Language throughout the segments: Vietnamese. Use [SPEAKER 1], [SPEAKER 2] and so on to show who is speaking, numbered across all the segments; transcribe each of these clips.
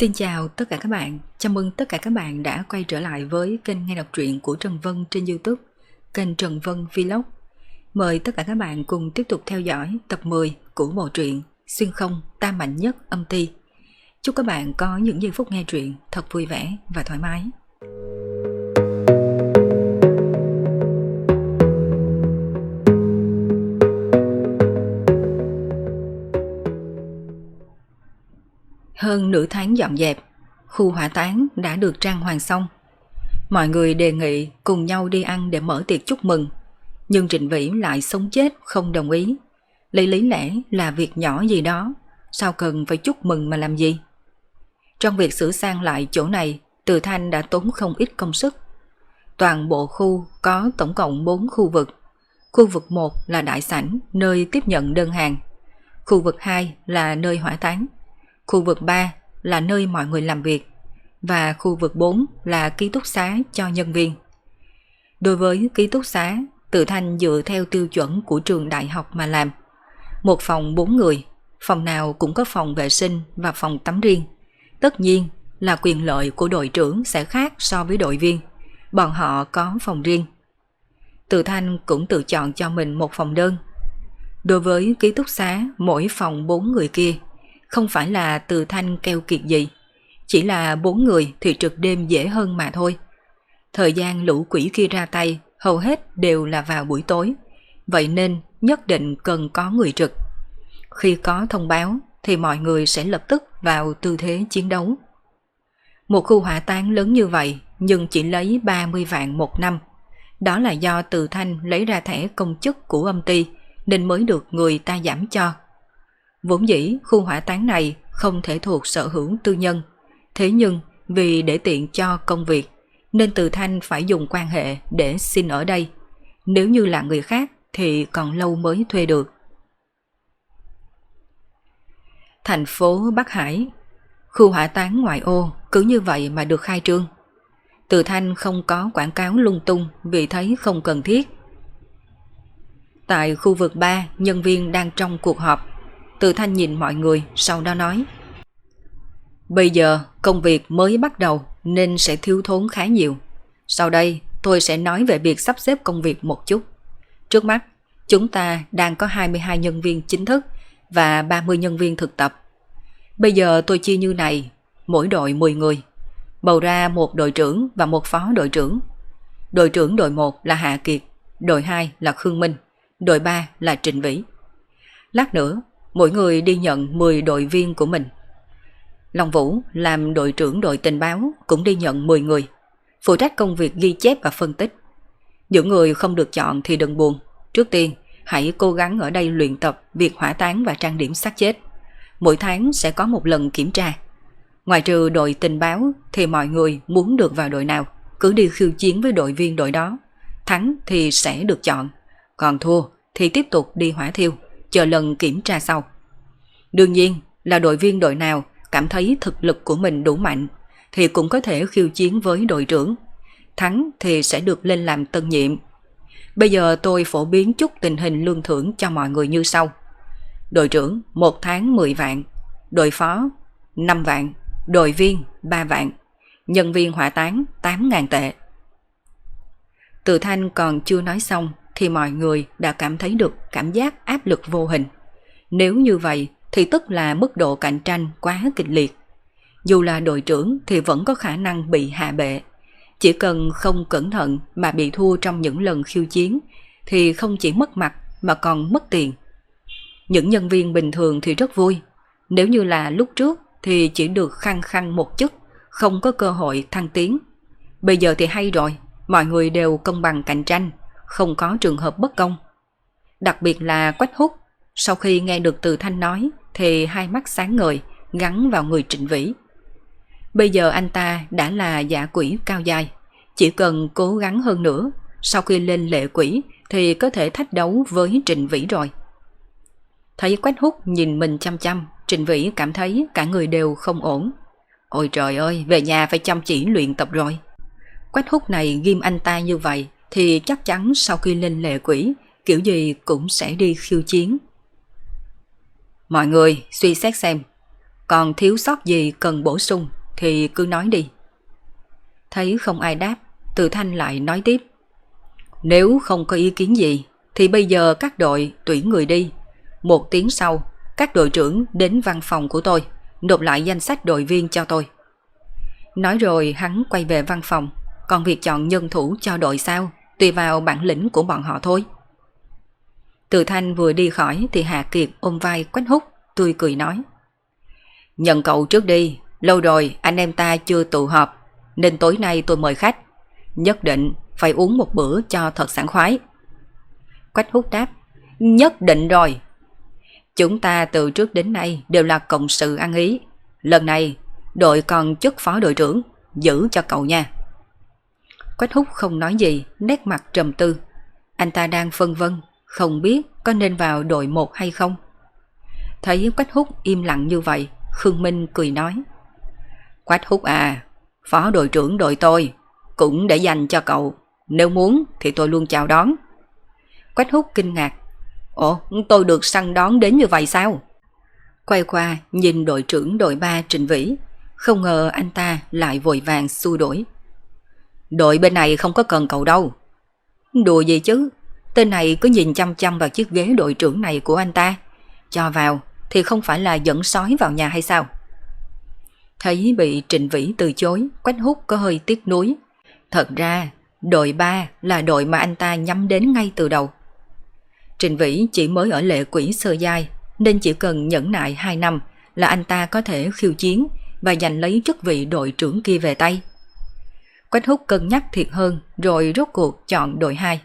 [SPEAKER 1] Xin chào tất cả các bạn, chào mừng tất cả các bạn đã quay trở lại với kênh nghe đọc truyện của Trần Vân trên Youtube, kênh Trần Vân Vlog. Mời tất cả các bạn cùng tiếp tục theo dõi tập 10 của bộ truyện Xuyên không tam mạnh nhất âm ti. Chúc các bạn có những giây phút nghe truyện thật vui vẻ và thoải mái. Hơn nửa tháng dọn dẹp, khu hỏa táng đã được trang hoàng xong. Mọi người đề nghị cùng nhau đi ăn để mở tiệc chúc mừng, nhưng Trịnh Vĩ lại sống chết không đồng ý. Lấy lý lẽ là việc nhỏ gì đó, sao cần phải chúc mừng mà làm gì? Trong việc sửa sang lại chỗ này, Từ Thanh đã tốn không ít công sức. Toàn bộ khu có tổng cộng 4 khu vực. Khu vực 1 là đại sảnh, nơi tiếp nhận đơn hàng. Khu vực 2 là nơi hỏa táng. Khu vực 3 là nơi mọi người làm việc và khu vực 4 là ký túc xá cho nhân viên. Đối với ký túc xá, Tự Thanh dựa theo tiêu chuẩn của trường đại học mà làm. Một phòng 4 người, phòng nào cũng có phòng vệ sinh và phòng tắm riêng. Tất nhiên là quyền lợi của đội trưởng sẽ khác so với đội viên. Bọn họ có phòng riêng. Tự Thanh cũng tự chọn cho mình một phòng đơn. Đối với ký túc xá, mỗi phòng 4 người kia không phải là từ thanh keo kiệt gì, chỉ là bốn người thì trực đêm dễ hơn mà thôi. Thời gian lũ quỷ kia ra tay hầu hết đều là vào buổi tối, vậy nên nhất định cần có người trực. Khi có thông báo thì mọi người sẽ lập tức vào tư thế chiến đấu. Một khu hỏa táng lớn như vậy nhưng chỉ lấy 30 vạn một năm. Đó là do từ thanh lấy ra thẻ công chức của âm ty nên mới được người ta giảm cho. Vốn dĩ khu hỏa táng này không thể thuộc sở hữu tư nhân. Thế nhưng vì để tiện cho công việc nên Từ Thanh phải dùng quan hệ để xin ở đây. Nếu như là người khác thì còn lâu mới thuê được. Thành phố Bắc Hải Khu hỏa táng ngoại ô cứ như vậy mà được khai trương. Từ Thanh không có quảng cáo lung tung vì thấy không cần thiết. Tại khu vực 3, nhân viên đang trong cuộc họp từ thanh nhìn mọi người sau đó nói Bây giờ công việc mới bắt đầu nên sẽ thiếu thốn khá nhiều. Sau đây tôi sẽ nói về việc sắp xếp công việc một chút. Trước mắt, chúng ta đang có 22 nhân viên chính thức và 30 nhân viên thực tập. Bây giờ tôi chia như này, mỗi đội 10 người, bầu ra một đội trưởng và một phó đội trưởng. Đội trưởng đội 1 là Hạ Kiệt, đội 2 là Khương Minh, đội 3 là Trịnh Vĩ. Lát nữa, mỗi người đi nhận 10 đội viên của mình. Long Vũ làm đội trưởng đội tình báo cũng đi nhận 10 người, phụ trách công việc ghi chép và phân tích. Những người không được chọn thì đừng buồn, trước tiên hãy cố gắng ở đây luyện tập việc hỏa táng và trang điểm xác chết. Mỗi tháng sẽ có một lần kiểm tra. Ngoài trừ đội tình báo thì mọi người muốn được vào đội nào cứ đi khiêu chiến với đội viên đội đó. Thắng thì sẽ được chọn, còn thua thì tiếp tục đi hỏa thiêu chờ lần kiểm tra sau. Đương nhiên là đội viên đội nào cảm thấy thực lực của mình đủ mạnh thì cũng có thể khiêu chiến với đội trưởng. Thắng thì sẽ được lên làm tân nhiệm. Bây giờ tôi phổ biến chút tình hình lương thưởng cho mọi người như sau. Đội trưởng 1 tháng 10 vạn, đội phó 5 vạn, đội viên 3 vạn, nhân viên hỏa táng 8.000 tệ. Từ Thanh còn chưa nói xong thì mọi người đã cảm thấy được cảm giác áp lực vô hình. Nếu như vậy thì tức là mức độ cạnh tranh quá kịch liệt. Dù là đội trưởng thì vẫn có khả năng bị hạ bệ. Chỉ cần không cẩn thận mà bị thua trong những lần khiêu chiến thì không chỉ mất mặt mà còn mất tiền. Những nhân viên bình thường thì rất vui. Nếu như là lúc trước thì chỉ được khăng khăng một chức, không có cơ hội thăng tiến. Bây giờ thì hay rồi, mọi người đều công bằng cạnh tranh, không có trường hợp bất công. Đặc biệt là Quách Hút, sau khi nghe được từ Thanh nói thì hai mắt sáng ngời gắn vào người Trịnh Vĩ. Bây giờ anh ta đã là giả quỷ cao dài, chỉ cần cố gắng hơn nữa, sau khi lên lệ quỷ thì có thể thách đấu với Trịnh Vĩ rồi. Thấy Quách Hút nhìn mình chăm chăm, Trịnh Vĩ cảm thấy cả người đều không ổn. Ôi trời ơi, về nhà phải chăm chỉ luyện tập rồi. Quách Hút này ghim anh ta như vậy thì chắc chắn sau khi lên lệ quỷ, kiểu gì cũng sẽ đi khiêu chiến. Mọi người suy xét xem, còn thiếu sót gì cần bổ sung thì cứ nói đi. Thấy không ai đáp, Từ Thanh lại nói tiếp. Nếu không có ý kiến gì, thì bây giờ các đội tuyển người đi. Một tiếng sau, các đội trưởng đến văn phòng của tôi, nộp lại danh sách đội viên cho tôi. Nói rồi hắn quay về văn phòng, còn việc chọn nhân thủ cho đội sao, tùy vào bản lĩnh của bọn họ thôi. Từ Thanh vừa đi khỏi thì Hà Kiệt ôm vai Quách Húc, tươi cười nói. Nhận cậu trước đi, lâu rồi anh em ta chưa tụ họp, nên tối nay tôi mời khách. Nhất định phải uống một bữa cho thật sảng khoái. Quách Húc đáp, nhất định rồi. Chúng ta từ trước đến nay đều là cộng sự ăn ý. Lần này, đội còn chức phó đội trưởng, giữ cho cậu nha. Quách Húc không nói gì, nét mặt trầm tư. Anh ta đang phân vân, không biết có nên vào đội một hay không. Thấy Quách Húc im lặng như vậy, Khương Minh cười nói. Quách Húc à, phó đội trưởng đội tôi, cũng để dành cho cậu. Nếu muốn thì tôi luôn chào đón. Quách Húc kinh ngạc. Ồ, tôi được săn đón đến như vậy sao? Quay qua nhìn đội trưởng đội 3 Trình Vĩ, không ngờ anh ta lại vội vàng xua đổi. Đội bên này không có cần cậu đâu. Đùa gì chứ, tên này cứ nhìn chăm chăm vào chiếc ghế đội trưởng này của anh ta. Cho vào thì không phải là dẫn sói vào nhà hay sao? Thấy bị Trịnh Vĩ từ chối, Quách Hút có hơi tiếc nuối. Thật ra, đội 3 là đội mà anh ta nhắm đến ngay từ đầu. Trịnh Vĩ chỉ mới ở lệ quỷ sơ giai, nên chỉ cần nhẫn nại 2 năm là anh ta có thể khiêu chiến và giành lấy chức vị đội trưởng kia về tay. Quách Hút cân nhắc thiệt hơn rồi rốt cuộc chọn đội 2.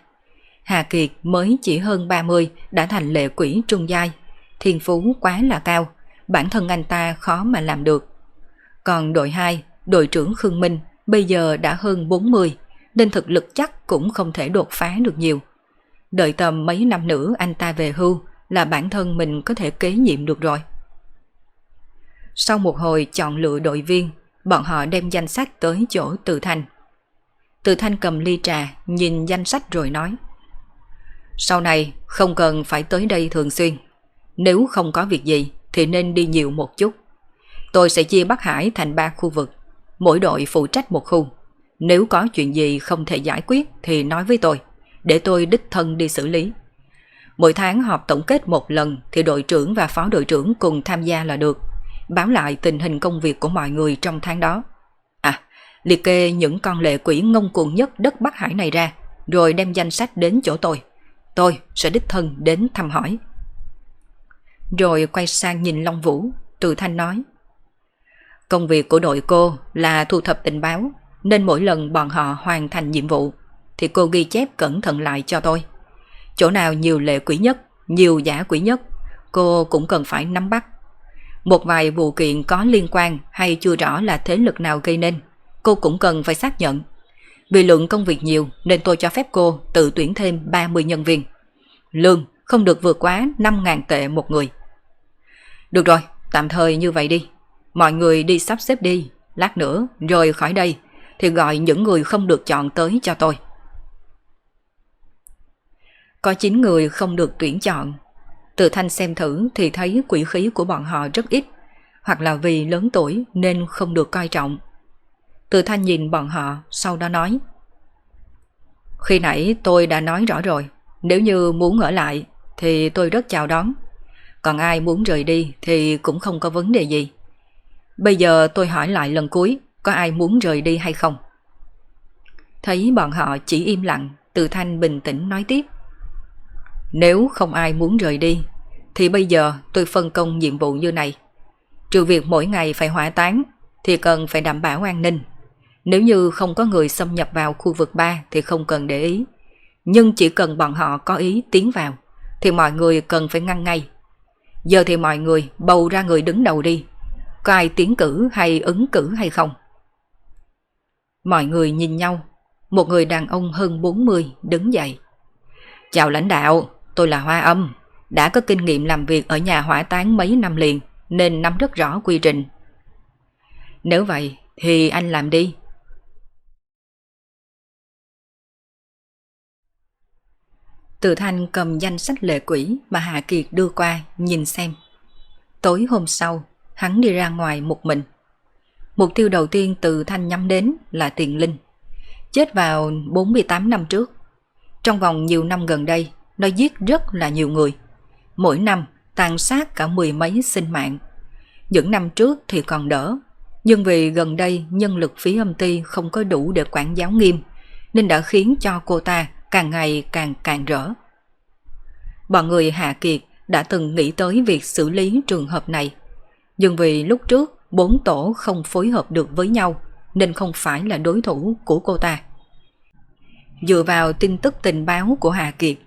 [SPEAKER 1] Hà Kiệt mới chỉ hơn 30 đã thành lệ quỷ trung giai. Thiên phú quá là cao, bản thân anh ta khó mà làm được. Còn đội 2, đội trưởng Khương Minh bây giờ đã hơn 40 nên thực lực chắc cũng không thể đột phá được nhiều. Đợi tầm mấy năm nữa anh ta về hưu là bản thân mình có thể kế nhiệm được rồi. Sau một hồi chọn lựa đội viên, bọn họ đem danh sách tới chỗ Từ thành. Từ Thanh cầm ly trà, nhìn danh sách rồi nói. Sau này không cần phải tới đây thường xuyên. Nếu không có việc gì thì nên đi nhiều một chút. Tôi sẽ chia Bắc Hải thành ba khu vực. Mỗi đội phụ trách một khu. Nếu có chuyện gì không thể giải quyết thì nói với tôi, để tôi đích thân đi xử lý. Mỗi tháng họp tổng kết một lần thì đội trưởng và phó đội trưởng cùng tham gia là được. Báo lại tình hình công việc của mọi người trong tháng đó. Liệt kê những con lệ quỷ ngông cuồng nhất đất Bắc Hải này ra, rồi đem danh sách đến chỗ tôi. Tôi sẽ đích thân đến thăm hỏi. Rồi quay sang nhìn Long Vũ, từ thanh nói. Công việc của đội cô là thu thập tình báo, nên mỗi lần bọn họ hoàn thành nhiệm vụ, thì cô ghi chép cẩn thận lại cho tôi. Chỗ nào nhiều lệ quỷ nhất, nhiều giả quỷ nhất, cô cũng cần phải nắm bắt. Một vài vụ kiện có liên quan hay chưa rõ là thế lực nào gây nên, cô cũng cần phải xác nhận. Vì lượng công việc nhiều nên tôi cho phép cô tự tuyển thêm 30 nhân viên. Lương không được vượt quá 5.000 tệ một người. Được rồi, tạm thời như vậy đi. Mọi người đi sắp xếp đi, lát nữa rời khỏi đây thì gọi những người không được chọn tới cho tôi. Có 9 người không được tuyển chọn. Từ thanh xem thử thì thấy quỷ khí của bọn họ rất ít, hoặc là vì lớn tuổi nên không được coi trọng. Từ thanh nhìn bọn họ, sau đó nói. Khi nãy tôi đã nói rõ rồi, nếu như muốn ở lại thì tôi rất chào đón. Còn ai muốn rời đi thì cũng không có vấn đề gì. Bây giờ tôi hỏi lại lần cuối, có ai muốn rời đi hay không? Thấy bọn họ chỉ im lặng, từ thanh bình tĩnh nói tiếp. Nếu không ai muốn rời đi, thì bây giờ tôi phân công nhiệm vụ như này. Trừ việc mỗi ngày phải hỏa tán, thì cần phải đảm bảo an ninh. Nếu như không có người xâm nhập vào khu vực 3 thì không cần để ý. Nhưng chỉ cần bọn họ có ý tiến vào, thì mọi người cần phải ngăn ngay. Giờ thì mọi người bầu ra người đứng đầu đi. Có ai tiến cử hay ứng cử hay không? Mọi người nhìn nhau. Một người đàn ông hơn 40 đứng dậy. Chào lãnh đạo, tôi là Hoa Âm. Đã có kinh nghiệm làm việc ở nhà hỏa táng mấy năm liền nên nắm rất rõ quy trình. Nếu vậy thì anh làm đi. Từ Thanh cầm danh sách lệ quỷ mà Hạ Kiệt đưa qua nhìn xem. Tối hôm sau, hắn đi ra ngoài một mình. Mục tiêu đầu tiên từ Thanh nhắm đến là Tiền Linh. Chết vào 48 năm trước. Trong vòng nhiều năm gần đây, nó giết rất là nhiều người. Mỗi năm tàn sát cả mười mấy sinh mạng. Những năm trước thì còn đỡ, nhưng vì gần đây nhân lực phía âm ty không có đủ để quản giáo nghiêm, nên đã khiến cho cô ta càng ngày càng càng rỡ. Bọn người Hạ Kiệt đã từng nghĩ tới việc xử lý trường hợp này. Nhưng vì lúc trước bốn tổ không phối hợp được với nhau nên không phải là đối thủ của cô ta. Dựa vào tin tức tình báo của Hà Kiệt,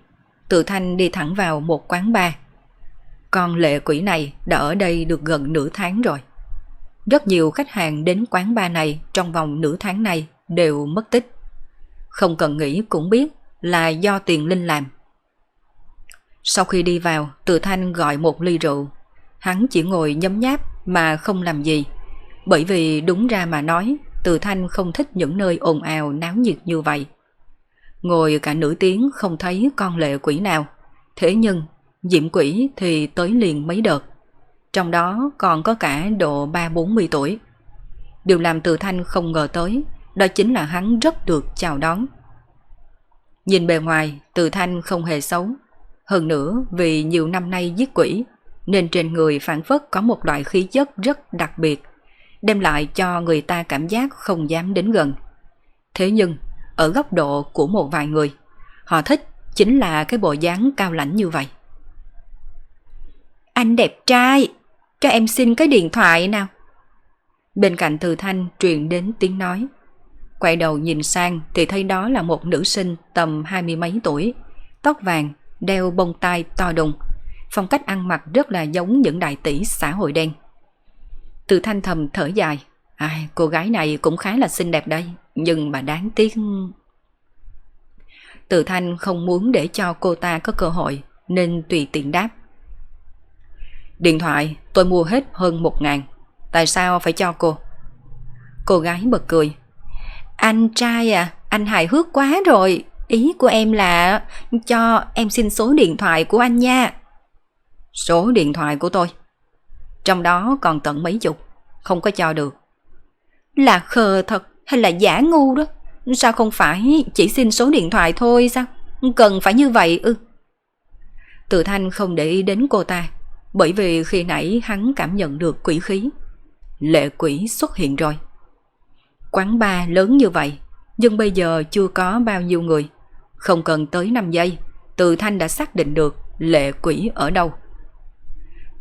[SPEAKER 1] Tự Thanh đi thẳng vào một quán bar. Con lệ quỷ này đã ở đây được gần nửa tháng rồi. Rất nhiều khách hàng đến quán bar này trong vòng nửa tháng này đều mất tích. Không cần nghĩ cũng biết là do tiền linh làm. Sau khi đi vào, Từ Thanh gọi một ly rượu. Hắn chỉ ngồi nhấm nháp mà không làm gì. Bởi vì đúng ra mà nói, Từ Thanh không thích những nơi ồn ào náo nhiệt như vậy. Ngồi cả nửa tiếng không thấy con lệ quỷ nào. Thế nhưng, diễm quỷ thì tới liền mấy đợt. Trong đó còn có cả độ 3-40 tuổi. Điều làm Từ Thanh không ngờ tới, đó chính là hắn rất được chào đón. Nhìn bề ngoài, Từ Thanh không hề xấu. Hơn nữa, vì nhiều năm nay giết quỷ, nên trên người phản phất có một loại khí chất rất đặc biệt, đem lại cho người ta cảm giác không dám đến gần. Thế nhưng, ở góc độ của một vài người, họ thích chính là cái bộ dáng cao lãnh như vậy. Anh đẹp trai, cho em xin cái điện thoại nào. Bên cạnh Từ Thanh truyền đến tiếng nói. Quay đầu nhìn sang thì thấy đó là một nữ sinh tầm hai mươi mấy tuổi, tóc vàng, đeo bông tai to đùng. Phong cách ăn mặc rất là giống những đại tỷ xã hội đen. Từ thanh thầm thở dài. Ai, cô gái này cũng khá là xinh đẹp đây, nhưng mà đáng tiếc... Từ thanh không muốn để cho cô ta có cơ hội, nên tùy tiện đáp. Điện thoại tôi mua hết hơn một ngàn. Tại sao phải cho cô? Cô gái bật cười. Anh trai à, anh hài hước quá rồi. Ý của em là cho em xin số điện thoại của anh nha. Số điện thoại của tôi. Trong đó còn tận mấy chục, không có cho được. Là khờ thật hay là giả ngu đó? Sao không phải chỉ xin số điện thoại thôi sao? Cần phải như vậy ư? Tự thanh không để ý đến cô ta, bởi vì khi nãy hắn cảm nhận được quỷ khí. Lệ quỷ xuất hiện rồi. Quán bar lớn như vậy, nhưng bây giờ chưa có bao nhiêu người. Không cần tới 5 giây, Từ Thanh đã xác định được lệ quỷ ở đâu.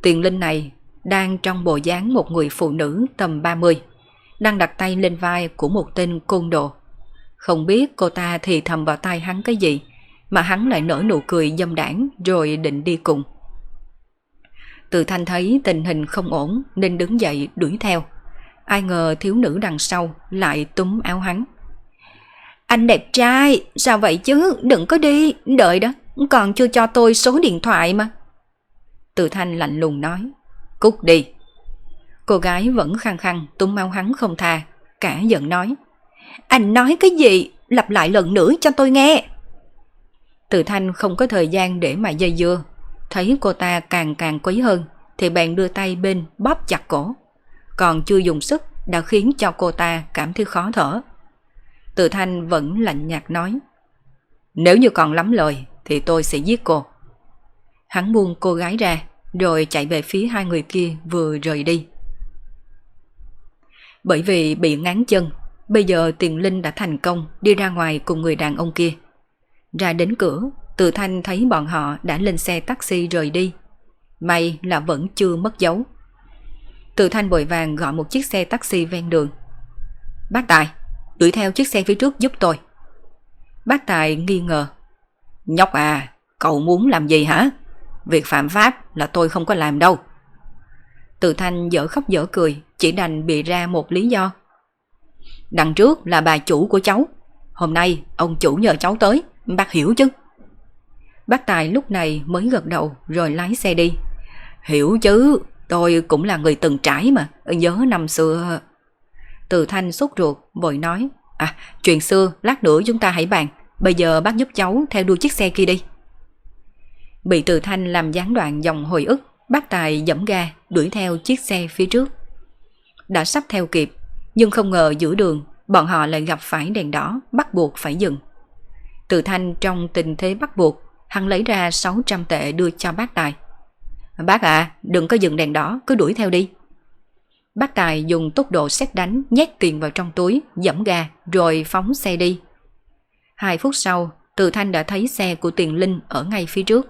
[SPEAKER 1] Tiền linh này đang trong bộ dáng một người phụ nữ tầm 30, đang đặt tay lên vai của một tên côn đồ. Không biết cô ta thì thầm vào tay hắn cái gì, mà hắn lại nở nụ cười dâm đảng rồi định đi cùng. Từ thanh thấy tình hình không ổn nên đứng dậy đuổi theo. Ai ngờ thiếu nữ đằng sau lại túm áo hắn. Anh đẹp trai, sao vậy chứ, đừng có đi, đợi đó, còn chưa cho tôi số điện thoại mà. Từ thanh lạnh lùng nói, cút đi. Cô gái vẫn khăng khăng túm áo hắn không tha, cả giận nói. Anh nói cái gì, lặp lại lần nữa cho tôi nghe. Từ thanh không có thời gian để mà dây dưa, thấy cô ta càng càng quấy hơn, thì bèn đưa tay bên bóp chặt cổ. Còn chưa dùng sức đã khiến cho cô ta cảm thấy khó thở. Từ thanh vẫn lạnh nhạt nói. Nếu như còn lắm lời thì tôi sẽ giết cô. Hắn buông cô gái ra rồi chạy về phía hai người kia vừa rời đi. Bởi vì bị ngán chân, bây giờ tiền linh đã thành công đi ra ngoài cùng người đàn ông kia. Ra đến cửa, từ thanh thấy bọn họ đã lên xe taxi rời đi. May là vẫn chưa mất dấu. Từ thanh bội vàng gọi một chiếc xe taxi ven đường. Bác Tài, đuổi theo chiếc xe phía trước giúp tôi. Bác Tài nghi ngờ. Nhóc à, cậu muốn làm gì hả? Việc phạm pháp là tôi không có làm đâu. Từ thanh dở khóc dở cười, chỉ đành bị ra một lý do. Đằng trước là bà chủ của cháu. Hôm nay ông chủ nhờ cháu tới, bác hiểu chứ? Bác Tài lúc này mới gật đầu rồi lái xe đi. Hiểu chứ, tôi cũng là người từng trải mà, nhớ năm xưa... Từ thanh sốt ruột, vội nói. À, chuyện xưa, lát nữa chúng ta hãy bàn. Bây giờ bác giúp cháu theo đuôi chiếc xe kia đi. Bị từ thanh làm gián đoạn dòng hồi ức, Bác Tài dẫm ga đuổi theo chiếc xe phía trước. Đã sắp theo kịp, nhưng không ngờ giữa đường bọn họ lại gặp phải đèn đỏ bắt buộc phải dừng. Từ thanh trong tình thế bắt buộc, hắn lấy ra 600 tệ đưa cho bác Tài. Bác à, đừng có dừng đèn đỏ, cứ đuổi theo đi. Bác Tài dùng tốc độ xét đánh nhét tiền vào trong túi, dẫm ga rồi phóng xe đi. Hai phút sau, Từ Thanh đã thấy xe của Tiền Linh ở ngay phía trước.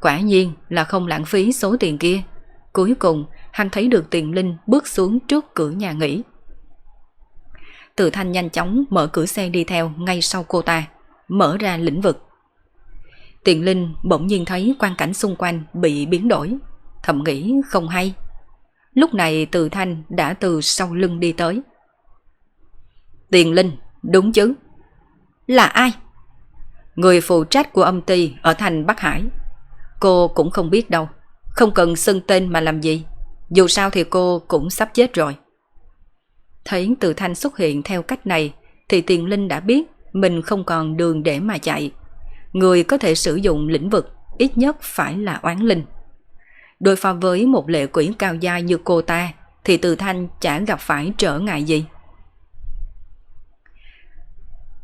[SPEAKER 1] Quả nhiên là không lãng phí số tiền kia. Cuối cùng, hắn thấy được Tiền Linh bước xuống trước cửa nhà nghỉ. Từ Thanh nhanh chóng mở cửa xe đi theo ngay sau cô ta, mở ra lĩnh vực. Tiền Linh bỗng nhiên thấy quan cảnh xung quanh bị biến đổi, thầm nghĩ không hay. Lúc này Từ Thanh đã từ sau lưng đi tới. Tiền Linh, đúng chứ? Là ai? Người phụ trách của âm ty ở thành Bắc Hải. Cô cũng không biết đâu, không cần xưng tên mà làm gì. Dù sao thì cô cũng sắp chết rồi. Thấy Từ Thanh xuất hiện theo cách này thì Tiền Linh đã biết mình không còn đường để mà chạy. Người có thể sử dụng lĩnh vực ít nhất phải là oán linh. Đối phó với một lệ quỷ cao gia như cô ta, thì Từ Thanh chả gặp phải trở ngại gì.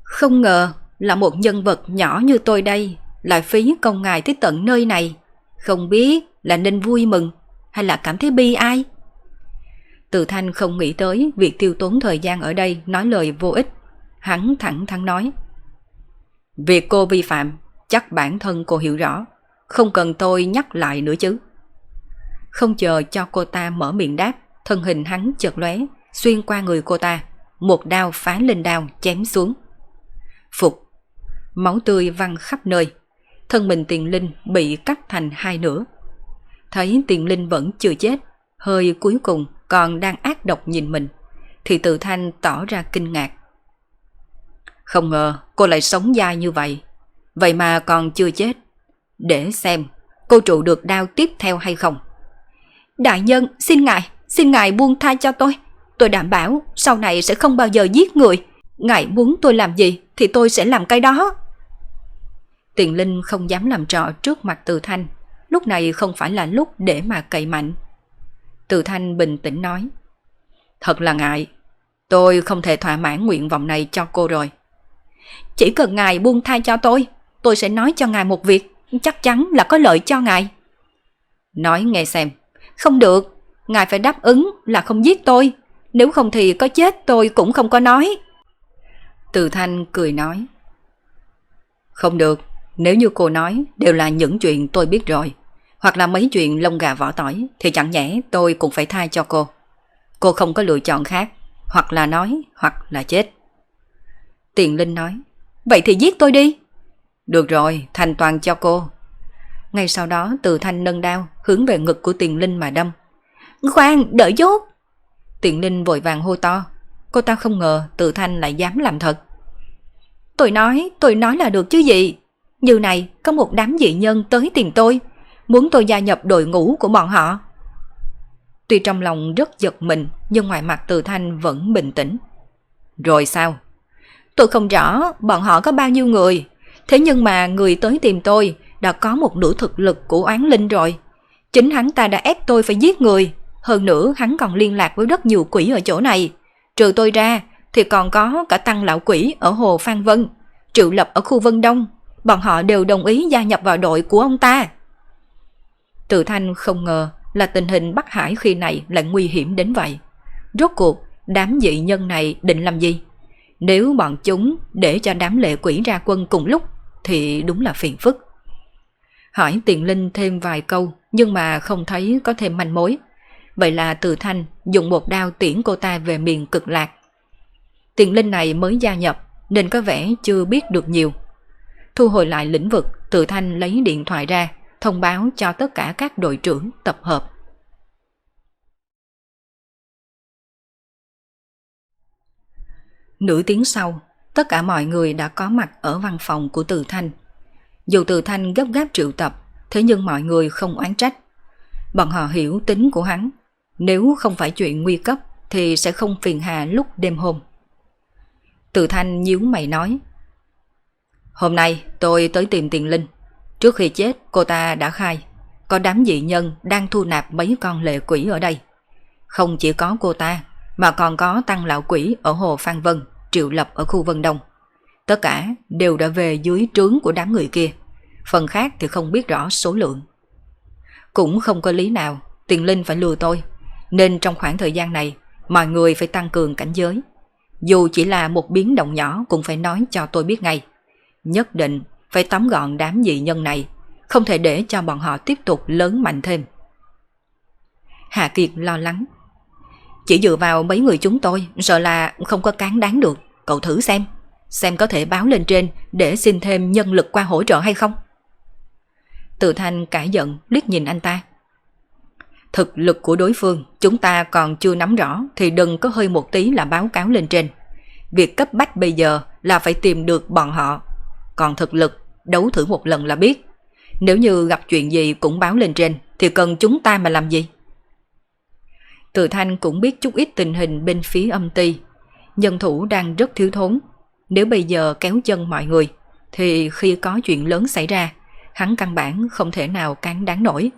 [SPEAKER 1] Không ngờ là một nhân vật nhỏ như tôi đây lại phí công ngài tới tận nơi này. Không biết là nên vui mừng hay là cảm thấy bi ai. Từ Thanh không nghĩ tới việc tiêu tốn thời gian ở đây nói lời vô ích. Hắn thẳng thắn nói. Việc cô vi phạm, chắc bản thân cô hiểu rõ. Không cần tôi nhắc lại nữa chứ. Không chờ cho cô ta mở miệng đáp, thân hình hắn chợt lóe, xuyên qua người cô ta. Một đao phá lên đao chém xuống. Phục. Máu tươi văng khắp nơi. Thân mình tiền linh bị cắt thành hai nửa. Thấy tiền linh vẫn chưa chết, hơi cuối cùng còn đang ác độc nhìn mình, thì tự thanh tỏ ra kinh ngạc. Không ngờ cô lại sống dai như vậy, vậy mà còn chưa chết. Để xem cô trụ được đao tiếp theo hay không. Đại nhân, xin ngài, xin ngài buông tha cho tôi. Tôi đảm bảo sau này sẽ không bao giờ giết người. Ngài muốn tôi làm gì thì tôi sẽ làm cái đó. Tiền Linh không dám làm trò trước mặt Từ Thanh. Lúc này không phải là lúc để mà cậy mạnh. Từ Thanh bình tĩnh nói. Thật là ngại. Tôi không thể thỏa mãn nguyện vọng này cho cô rồi. Chỉ cần ngài buông thai cho tôi, tôi sẽ nói cho ngài một việc, chắc chắn là có lợi cho ngài. Nói nghe xem. Không được, ngài phải đáp ứng là không giết tôi. Nếu không thì có chết tôi cũng không có nói. Từ Thanh cười nói. Không được, nếu như cô nói đều là những chuyện tôi biết rồi, hoặc là mấy chuyện lông gà vỏ tỏi, thì chẳng nhẽ tôi cũng phải thai cho cô. Cô không có lựa chọn khác, hoặc là nói, hoặc là chết. Tiền Linh nói, vậy thì giết tôi đi. Được rồi, thành toàn cho cô. Ngay sau đó từ thanh nâng đao hướng về ngực của Tiền Linh mà đâm. Khoan, đợi chút. Tiền Linh vội vàng hô to. Cô ta không ngờ từ thanh lại dám làm thật. Tôi nói, tôi nói là được chứ gì. Như này, có một đám dị nhân tới tìm tôi, muốn tôi gia nhập đội ngũ của bọn họ. Tuy trong lòng rất giật mình, nhưng ngoài mặt từ thanh vẫn bình tĩnh. Rồi sao? Tôi không rõ bọn họ có bao nhiêu người, thế nhưng mà người tới tìm tôi đã có một nửa thực lực của oán linh rồi. Chính hắn ta đã ép tôi phải giết người, hơn nữa hắn còn liên lạc với rất nhiều quỷ ở chỗ này. Trừ tôi ra thì còn có cả tăng lão quỷ ở hồ Phan Vân, triệu lập ở khu Vân Đông. Bọn họ đều đồng ý gia nhập vào đội của ông ta. Từ Thanh không ngờ là tình hình Bắc Hải khi này lại nguy hiểm đến vậy. Rốt cuộc, đám dị nhân này định làm gì? Nếu bọn chúng để cho đám lệ quỷ ra quân cùng lúc thì đúng là phiền phức. Hỏi tiền linh thêm vài câu nhưng mà không thấy có thêm manh mối. Vậy là từ thanh dùng một đao tiễn cô ta về miền cực lạc. Tiền linh này mới gia nhập nên có vẻ chưa biết được nhiều. Thu hồi lại lĩnh vực, từ thanh lấy điện thoại ra, thông báo cho tất cả các đội trưởng tập hợp. Nửa tiếng sau, tất cả mọi người đã có mặt ở văn phòng của Từ Thanh. Dù Từ Thanh gấp gáp triệu tập, thế nhưng mọi người không oán trách. Bọn họ hiểu tính của hắn, nếu không phải chuyện nguy cấp thì sẽ không phiền hà lúc đêm hôm. Từ Thanh nhíu mày nói Hôm nay tôi tới tìm Tiền Linh. Trước khi chết cô ta đã khai có đám dị nhân đang thu nạp mấy con lệ quỷ ở đây. Không chỉ có cô ta, mà còn có tăng lão quỷ ở Hồ Phan Vân, Triệu Lập ở khu Vân Đông. Tất cả đều đã về dưới trướng của đám người kia. Phần khác thì không biết rõ số lượng. Cũng không có lý nào tiền linh phải lừa tôi. Nên trong khoảng thời gian này, mọi người phải tăng cường cảnh giới. Dù chỉ là một biến động nhỏ cũng phải nói cho tôi biết ngay. Nhất định phải tóm gọn đám dị nhân này, không thể để cho bọn họ tiếp tục lớn mạnh thêm. Hạ Kiệt lo lắng. Chỉ dựa vào mấy người chúng tôi, sợ là không có cán đáng được. Cậu thử xem, xem có thể báo lên trên để xin thêm nhân lực qua hỗ trợ hay không. từ thanh cãi giận liếc nhìn anh ta. Thực lực của đối phương chúng ta còn chưa nắm rõ thì đừng có hơi một tí là báo cáo lên trên. Việc cấp bách bây giờ là phải tìm được bọn họ. Còn thực lực, đấu thử một lần là biết. Nếu như gặp chuyện gì cũng báo lên trên thì cần chúng ta mà làm gì? Từ Thanh cũng biết chút ít tình hình bên phía âm ty. Nhân thủ đang rất thiếu thốn. Nếu bây giờ kéo chân mọi người thì khi có chuyện lớn xảy ra hắn căn bản không thể nào cán đáng nổi.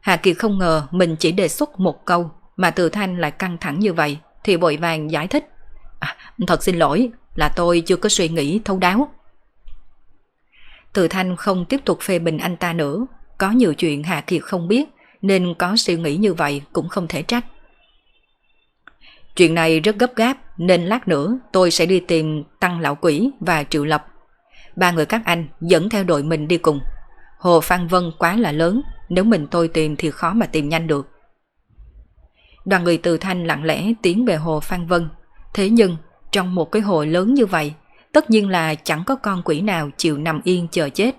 [SPEAKER 1] Hà Kiệt không ngờ mình chỉ đề xuất một câu mà Từ Thanh lại căng thẳng như vậy thì vội vàng giải thích. À, thật xin lỗi là tôi chưa có suy nghĩ thấu đáo. Từ Thanh không tiếp tục phê bình anh ta nữa. Có nhiều chuyện Hà Kiệt không biết nên có suy nghĩ như vậy cũng không thể trách. Chuyện này rất gấp gáp nên lát nữa tôi sẽ đi tìm Tăng Lão Quỷ và Triệu Lập. Ba người các anh dẫn theo đội mình đi cùng. Hồ Phan Vân quá là lớn nếu mình tôi tìm thì khó mà tìm nhanh được. Đoàn người từ thanh lặng lẽ tiến về hồ Phan Vân. Thế nhưng, trong một cái hồ lớn như vậy, tất nhiên là chẳng có con quỷ nào chịu nằm yên chờ chết.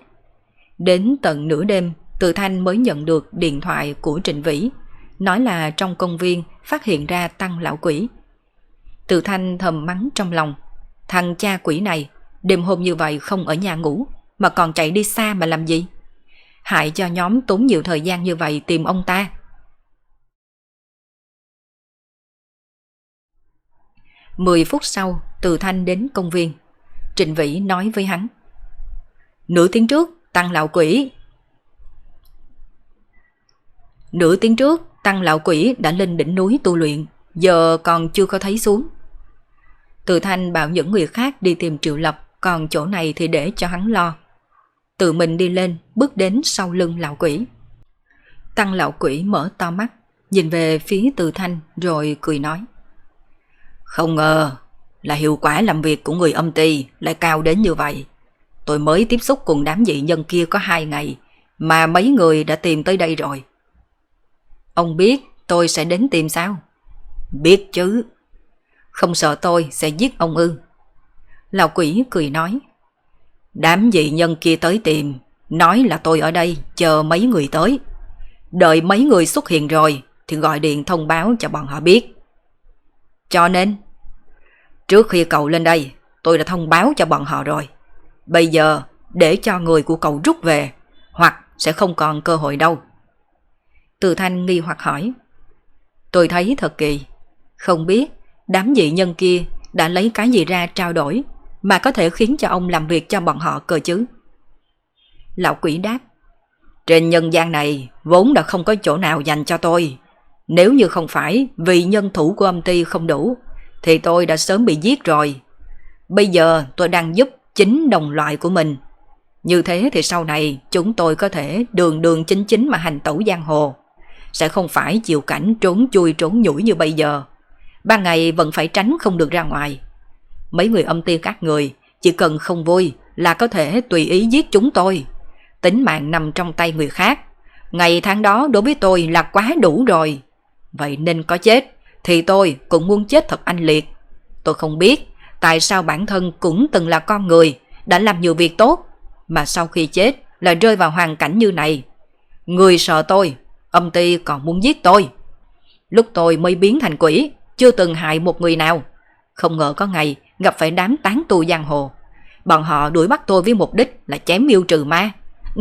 [SPEAKER 1] Đến tận nửa đêm, từ thanh mới nhận được điện thoại của Trịnh Vĩ, nói là trong công viên phát hiện ra tăng lão quỷ. Từ thanh thầm mắng trong lòng, thằng cha quỷ này, đêm hôm như vậy không ở nhà ngủ, mà còn chạy đi xa mà làm gì? hại cho nhóm tốn nhiều thời gian như vậy tìm ông ta. Mười phút sau, Từ Thanh đến công viên. Trịnh Vĩ nói với hắn. Nửa tiếng trước, tăng lão quỷ. Nửa tiếng trước, tăng lão quỷ đã lên đỉnh núi tu luyện, giờ còn chưa có thấy xuống. Từ Thanh bảo những người khác đi tìm Triệu Lập, còn chỗ này thì để cho hắn lo tự mình đi lên, bước đến sau lưng lão quỷ. Tăng lão quỷ mở to mắt, nhìn về phía từ thanh rồi cười nói. Không ngờ là hiệu quả làm việc của người âm ty lại cao đến như vậy. Tôi mới tiếp xúc cùng đám dị nhân kia có hai ngày, mà mấy người đã tìm tới đây rồi. Ông biết tôi sẽ đến tìm sao? Biết chứ. Không sợ tôi sẽ giết ông ư. Lão quỷ cười nói. Đám dị nhân kia tới tìm, nói là tôi ở đây chờ mấy người tới. Đợi mấy người xuất hiện rồi thì gọi điện thông báo cho bọn họ biết. Cho nên, trước khi cậu lên đây, tôi đã thông báo cho bọn họ rồi. Bây giờ, để cho người của cậu rút về, hoặc sẽ không còn cơ hội đâu. Từ thanh nghi hoặc hỏi. Tôi thấy thật kỳ, không biết đám dị nhân kia đã lấy cái gì ra trao đổi mà có thể khiến cho ông làm việc cho bọn họ cơ chứ. Lão quỷ đáp, trên nhân gian này vốn đã không có chỗ nào dành cho tôi. Nếu như không phải vì nhân thủ của âm ty không đủ, thì tôi đã sớm bị giết rồi. Bây giờ tôi đang giúp chính đồng loại của mình. Như thế thì sau này chúng tôi có thể đường đường chính chính mà hành tẩu giang hồ. Sẽ không phải chịu cảnh trốn chui trốn nhủi như bây giờ. Ban ngày vẫn phải tránh không được ra ngoài. Mấy người âm ti các người chỉ cần không vui là có thể tùy ý giết chúng tôi. Tính mạng nằm trong tay người khác. Ngày tháng đó đối với tôi là quá đủ rồi. Vậy nên có chết thì tôi cũng muốn chết thật anh liệt. Tôi không biết tại sao bản thân cũng từng là con người đã làm nhiều việc tốt mà sau khi chết lại rơi vào hoàn cảnh như này. Người sợ tôi, âm ty còn muốn giết tôi. Lúc tôi mới biến thành quỷ, chưa từng hại một người nào. Không ngờ có ngày gặp phải đám tán tu giang hồ. Bọn họ đuổi bắt tôi với mục đích là chém yêu trừ ma.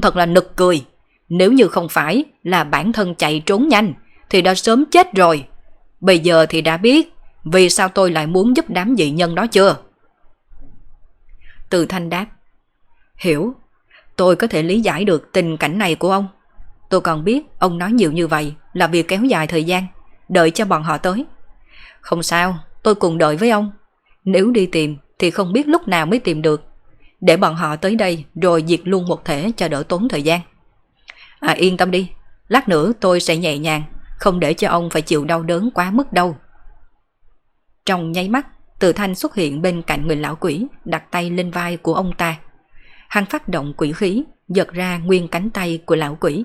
[SPEAKER 1] Thật là nực cười. Nếu như không phải là bản thân chạy trốn nhanh thì đã sớm chết rồi. Bây giờ thì đã biết vì sao tôi lại muốn giúp đám dị nhân đó chưa? Từ thanh đáp. Hiểu, tôi có thể lý giải được tình cảnh này của ông. Tôi còn biết ông nói nhiều như vậy là vì kéo dài thời gian, đợi cho bọn họ tới. Không sao, tôi cùng đợi với ông. Nếu đi tìm thì không biết lúc nào mới tìm được. Để bọn họ tới đây rồi diệt luôn một thể cho đỡ tốn thời gian. À yên tâm đi, lát nữa tôi sẽ nhẹ nhàng, không để cho ông phải chịu đau đớn quá mức đâu. Trong nháy mắt, Từ Thanh xuất hiện bên cạnh người lão quỷ, đặt tay lên vai của ông ta. Hắn phát động quỷ khí, giật ra nguyên cánh tay của lão quỷ.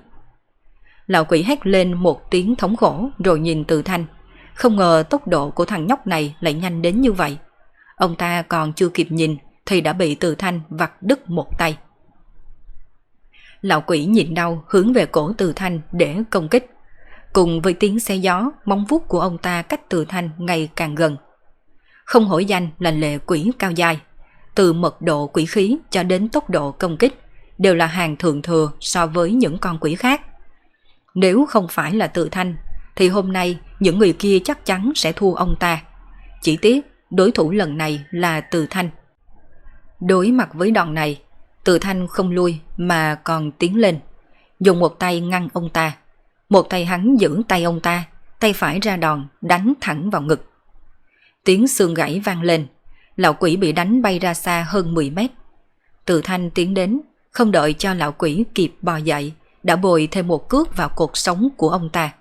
[SPEAKER 1] Lão quỷ hét lên một tiếng thống khổ rồi nhìn Từ Thanh. Không ngờ tốc độ của thằng nhóc này lại nhanh đến như vậy. Ông ta còn chưa kịp nhìn thì đã bị Từ Thanh vặt đứt một tay. Lão quỷ nhịn đau hướng về cổ Từ Thanh để công kích. Cùng với tiếng xe gió, móng vuốt của ông ta cách Từ Thanh ngày càng gần. Không hổ danh là lệ quỷ cao dài. Từ mật độ quỷ khí cho đến tốc độ công kích đều là hàng thượng thừa so với những con quỷ khác. Nếu không phải là Từ Thanh thì hôm nay những người kia chắc chắn sẽ thua ông ta. Chỉ tiếc đối thủ lần này là Từ Thanh. Đối mặt với đòn này, Từ Thanh không lui mà còn tiến lên, dùng một tay ngăn ông ta. Một tay hắn giữ tay ông ta, tay phải ra đòn đánh thẳng vào ngực. Tiếng xương gãy vang lên, lão quỷ bị đánh bay ra xa hơn 10 mét. Từ Thanh tiến đến, không đợi cho lão quỷ kịp bò dậy, đã bồi thêm một cước vào cuộc sống của ông ta.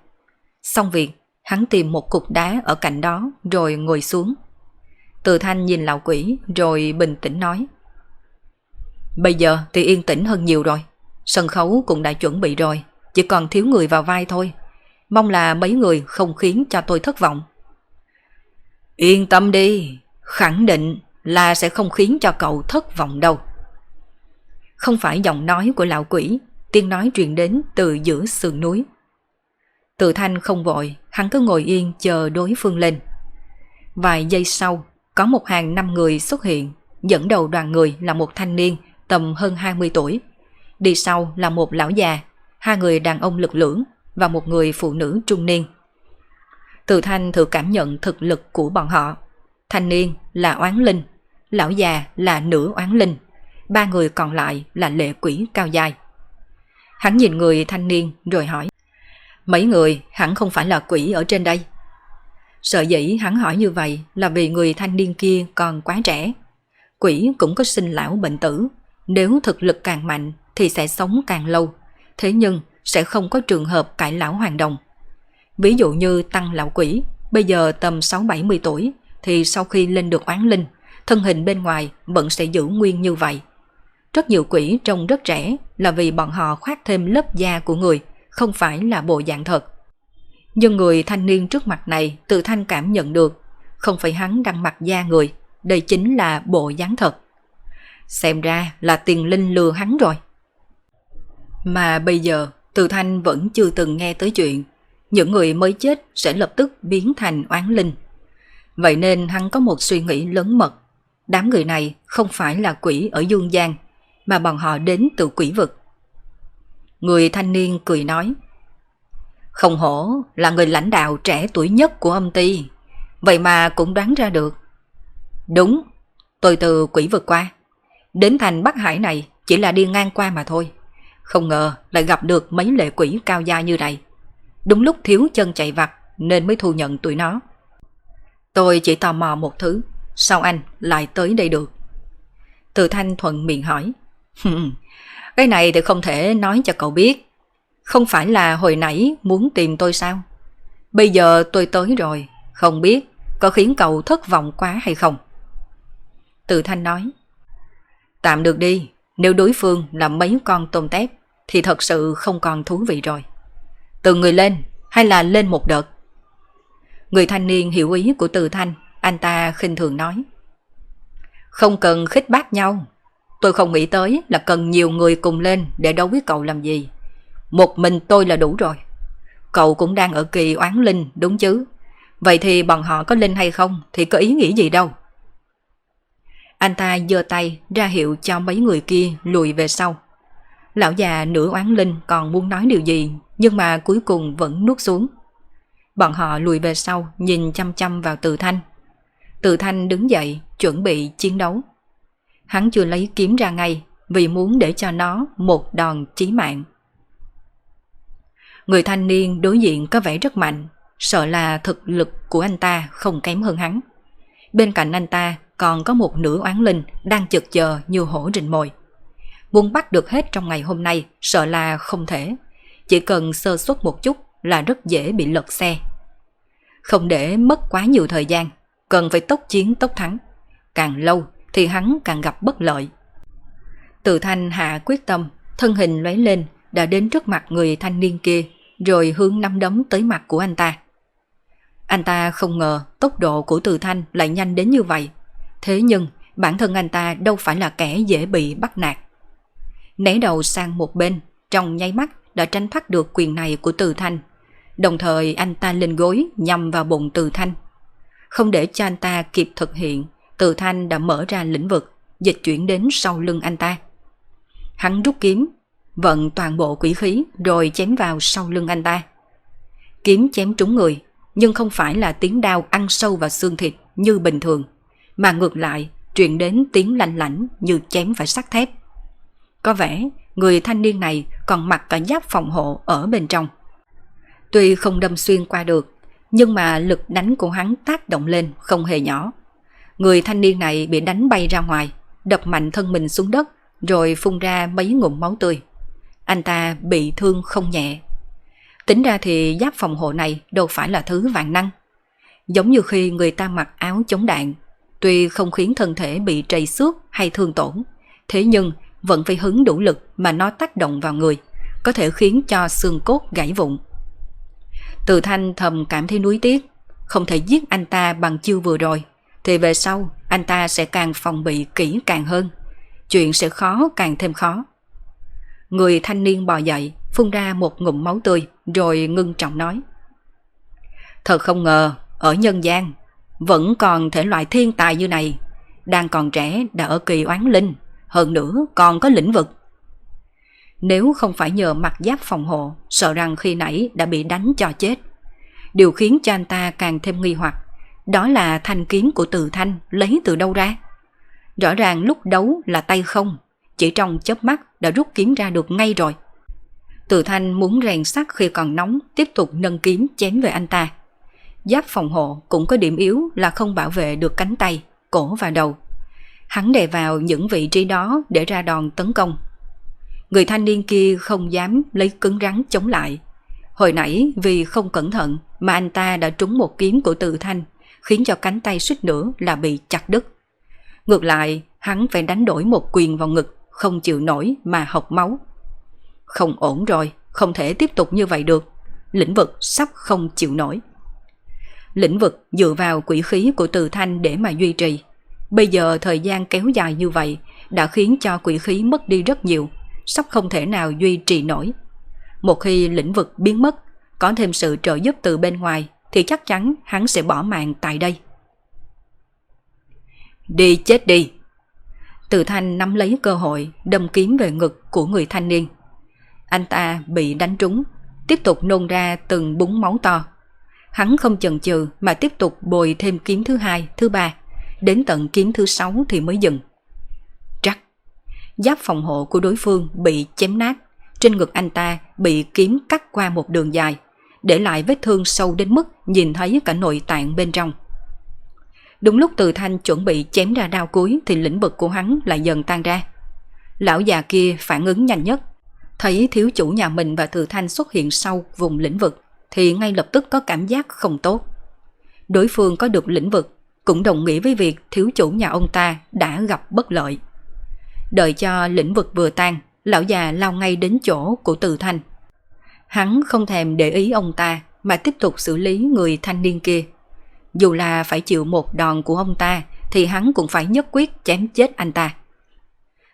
[SPEAKER 1] Xong việc, hắn tìm một cục đá ở cạnh đó rồi ngồi xuống. Từ thanh nhìn lão quỷ rồi bình tĩnh nói. Bây giờ thì yên tĩnh hơn nhiều rồi. Sân khấu cũng đã chuẩn bị rồi, chỉ còn thiếu người vào vai thôi. Mong là mấy người không khiến cho tôi thất vọng. Yên tâm đi, khẳng định là sẽ không khiến cho cậu thất vọng đâu. Không phải giọng nói của lão quỷ, tiếng nói truyền đến từ giữa sườn núi. Từ thanh không vội, hắn cứ ngồi yên chờ đối phương lên. Vài giây sau, có một hàng năm người xuất hiện, dẫn đầu đoàn người là một thanh niên tầm hơn 20 tuổi. Đi sau là một lão già, hai người đàn ông lực lưỡng và một người phụ nữ trung niên. Từ thanh thử cảm nhận thực lực của bọn họ. Thanh niên là oán linh, lão già là nửa oán linh, ba người còn lại là lệ quỷ cao dài. Hắn nhìn người thanh niên rồi hỏi. Mấy người hẳn không phải là quỷ ở trên đây. Sợ dĩ hắn hỏi như vậy là vì người thanh niên kia còn quá trẻ. Quỷ cũng có sinh lão bệnh tử, nếu thực lực càng mạnh thì sẽ sống càng lâu, thế nhưng sẽ không có trường hợp cải lão hoàng đồng. Ví dụ như tăng lão quỷ, bây giờ tầm 6-70 tuổi thì sau khi lên được oán linh, thân hình bên ngoài vẫn sẽ giữ nguyên như vậy. Rất nhiều quỷ trông rất trẻ là vì bọn họ khoác thêm lớp da của người, không phải là bộ dạng thật. Nhưng người thanh niên trước mặt này tự thanh cảm nhận được, không phải hắn đang mặc da người, đây chính là bộ dáng thật. Xem ra là tiền linh lừa hắn rồi. Mà bây giờ, Từ Thanh vẫn chưa từng nghe tới chuyện những người mới chết sẽ lập tức biến thành oán linh. Vậy nên hắn có một suy nghĩ lớn mật. Đám người này không phải là quỷ ở dương gian, mà bọn họ đến từ quỷ vực. Người thanh niên cười nói, không hổ là người lãnh đạo trẻ tuổi nhất của âm ty, vậy mà cũng đoán ra được. Đúng, tôi từ quỷ vực qua, đến thành Bắc Hải này chỉ là đi ngang qua mà thôi. Không ngờ lại gặp được mấy lệ quỷ cao gia như này. Đúng lúc thiếu chân chạy vặt nên mới thu nhận tụi nó. Tôi chỉ tò mò một thứ, sao anh lại tới đây được? Từ thanh thuận miệng hỏi. Cái này thì không thể nói cho cậu biết. Không phải là hồi nãy muốn tìm tôi sao? Bây giờ tôi tới rồi, không biết có khiến cậu thất vọng quá hay không? Từ thanh nói. Tạm được đi, nếu đối phương là mấy con tôm tép thì thật sự không còn thú vị rồi. Từ người lên hay là lên một đợt? Người thanh niên hiểu ý của từ thanh, anh ta khinh thường nói. Không cần khích bác nhau, Tôi không nghĩ tới là cần nhiều người cùng lên để đấu với cậu làm gì. Một mình tôi là đủ rồi. Cậu cũng đang ở kỳ oán linh, đúng chứ? Vậy thì bọn họ có lên hay không thì có ý nghĩ gì đâu. Anh ta giơ tay ra hiệu cho mấy người kia lùi về sau. Lão già nửa oán linh còn muốn nói điều gì, nhưng mà cuối cùng vẫn nuốt xuống. Bọn họ lùi về sau, nhìn chăm chăm vào từ thanh. Từ thanh đứng dậy, chuẩn bị chiến đấu. Hắn chưa lấy kiếm ra ngay vì muốn để cho nó một đòn chí mạng. Người thanh niên đối diện có vẻ rất mạnh, sợ là thực lực của anh ta không kém hơn hắn. Bên cạnh anh ta còn có một nữ oán linh đang chực chờ như hổ rình mồi. Muốn bắt được hết trong ngày hôm nay sợ là không thể. Chỉ cần sơ suất một chút là rất dễ bị lật xe. Không để mất quá nhiều thời gian, cần phải tốc chiến tốc thắng. Càng lâu thì hắn càng gặp bất lợi. Từ thanh hạ quyết tâm, thân hình lóe lên đã đến trước mặt người thanh niên kia rồi hướng nắm đấm tới mặt của anh ta. Anh ta không ngờ tốc độ của Từ Thanh lại nhanh đến như vậy. Thế nhưng bản thân anh ta đâu phải là kẻ dễ bị bắt nạt. Né đầu sang một bên, trong nháy mắt đã tránh thoát được quyền này của Từ Thanh. Đồng thời anh ta lên gối nhằm vào bụng Từ Thanh. Không để cho anh ta kịp thực hiện, từ Thanh đã mở ra lĩnh vực, dịch chuyển đến sau lưng anh ta. Hắn rút kiếm, vận toàn bộ quỷ khí rồi chém vào sau lưng anh ta. Kiếm chém trúng người, nhưng không phải là tiếng đao ăn sâu vào xương thịt như bình thường, mà ngược lại truyền đến tiếng lạnh lãnh như chém phải sắt thép. Có vẻ người thanh niên này còn mặc cả giáp phòng hộ ở bên trong. Tuy không đâm xuyên qua được, nhưng mà lực đánh của hắn tác động lên không hề nhỏ. Người thanh niên này bị đánh bay ra ngoài, đập mạnh thân mình xuống đất rồi phun ra mấy ngụm máu tươi. Anh ta bị thương không nhẹ. Tính ra thì giáp phòng hộ này đâu phải là thứ vạn năng. Giống như khi người ta mặc áo chống đạn, tuy không khiến thân thể bị trầy xước hay thương tổn, thế nhưng vẫn phải hứng đủ lực mà nó tác động vào người, có thể khiến cho xương cốt gãy vụn. Từ thanh thầm cảm thấy nuối tiếc, không thể giết anh ta bằng chiêu vừa rồi, thì về sau anh ta sẽ càng phòng bị kỹ càng hơn. Chuyện sẽ khó càng thêm khó. Người thanh niên bò dậy, phun ra một ngụm máu tươi, rồi ngưng trọng nói. Thật không ngờ, ở nhân gian, vẫn còn thể loại thiên tài như này. Đang còn trẻ đã ở kỳ oán linh, hơn nữa còn có lĩnh vực. Nếu không phải nhờ mặt giáp phòng hộ, sợ rằng khi nãy đã bị đánh cho chết. Điều khiến cho anh ta càng thêm nghi hoặc, đó là thanh kiếm của từ thanh lấy từ đâu ra. Rõ ràng lúc đấu là tay không, chỉ trong chớp mắt đã rút kiếm ra được ngay rồi. Từ thanh muốn rèn sắt khi còn nóng, tiếp tục nâng kiếm chém về anh ta. Giáp phòng hộ cũng có điểm yếu là không bảo vệ được cánh tay, cổ và đầu. Hắn đè vào những vị trí đó để ra đòn tấn công. Người thanh niên kia không dám lấy cứng rắn chống lại. Hồi nãy vì không cẩn thận mà anh ta đã trúng một kiếm của từ thanh, khiến cho cánh tay suýt nữa là bị chặt đứt. Ngược lại, hắn phải đánh đổi một quyền vào ngực, không chịu nổi mà học máu. Không ổn rồi, không thể tiếp tục như vậy được. Lĩnh vực sắp không chịu nổi. Lĩnh vực dựa vào quỷ khí của từ thanh để mà duy trì. Bây giờ thời gian kéo dài như vậy đã khiến cho quỷ khí mất đi rất nhiều, sắp không thể nào duy trì nổi. Một khi lĩnh vực biến mất, có thêm sự trợ giúp từ bên ngoài thì chắc chắn hắn sẽ bỏ mạng tại đây. Đi chết đi! Từ thanh nắm lấy cơ hội đâm kiếm về ngực của người thanh niên. Anh ta bị đánh trúng, tiếp tục nôn ra từng búng máu to. Hắn không chần chừ mà tiếp tục bồi thêm kiếm thứ hai, thứ ba, đến tận kiếm thứ sáu thì mới dừng. Trắc, giáp phòng hộ của đối phương bị chém nát, trên ngực anh ta bị kiếm cắt qua một đường dài, để lại vết thương sâu đến mức nhìn thấy cả nội tạng bên trong. Đúng lúc Từ Thanh chuẩn bị chém ra đao cuối thì lĩnh vực của hắn lại dần tan ra. Lão già kia phản ứng nhanh nhất, thấy thiếu chủ nhà mình và Từ Thanh xuất hiện sau vùng lĩnh vực thì ngay lập tức có cảm giác không tốt. Đối phương có được lĩnh vực cũng đồng nghĩa với việc thiếu chủ nhà ông ta đã gặp bất lợi. Đợi cho lĩnh vực vừa tan, lão già lao ngay đến chỗ của Từ Thanh. Hắn không thèm để ý ông ta mà tiếp tục xử lý người thanh niên kia. Dù là phải chịu một đòn của ông ta thì hắn cũng phải nhất quyết chém chết anh ta.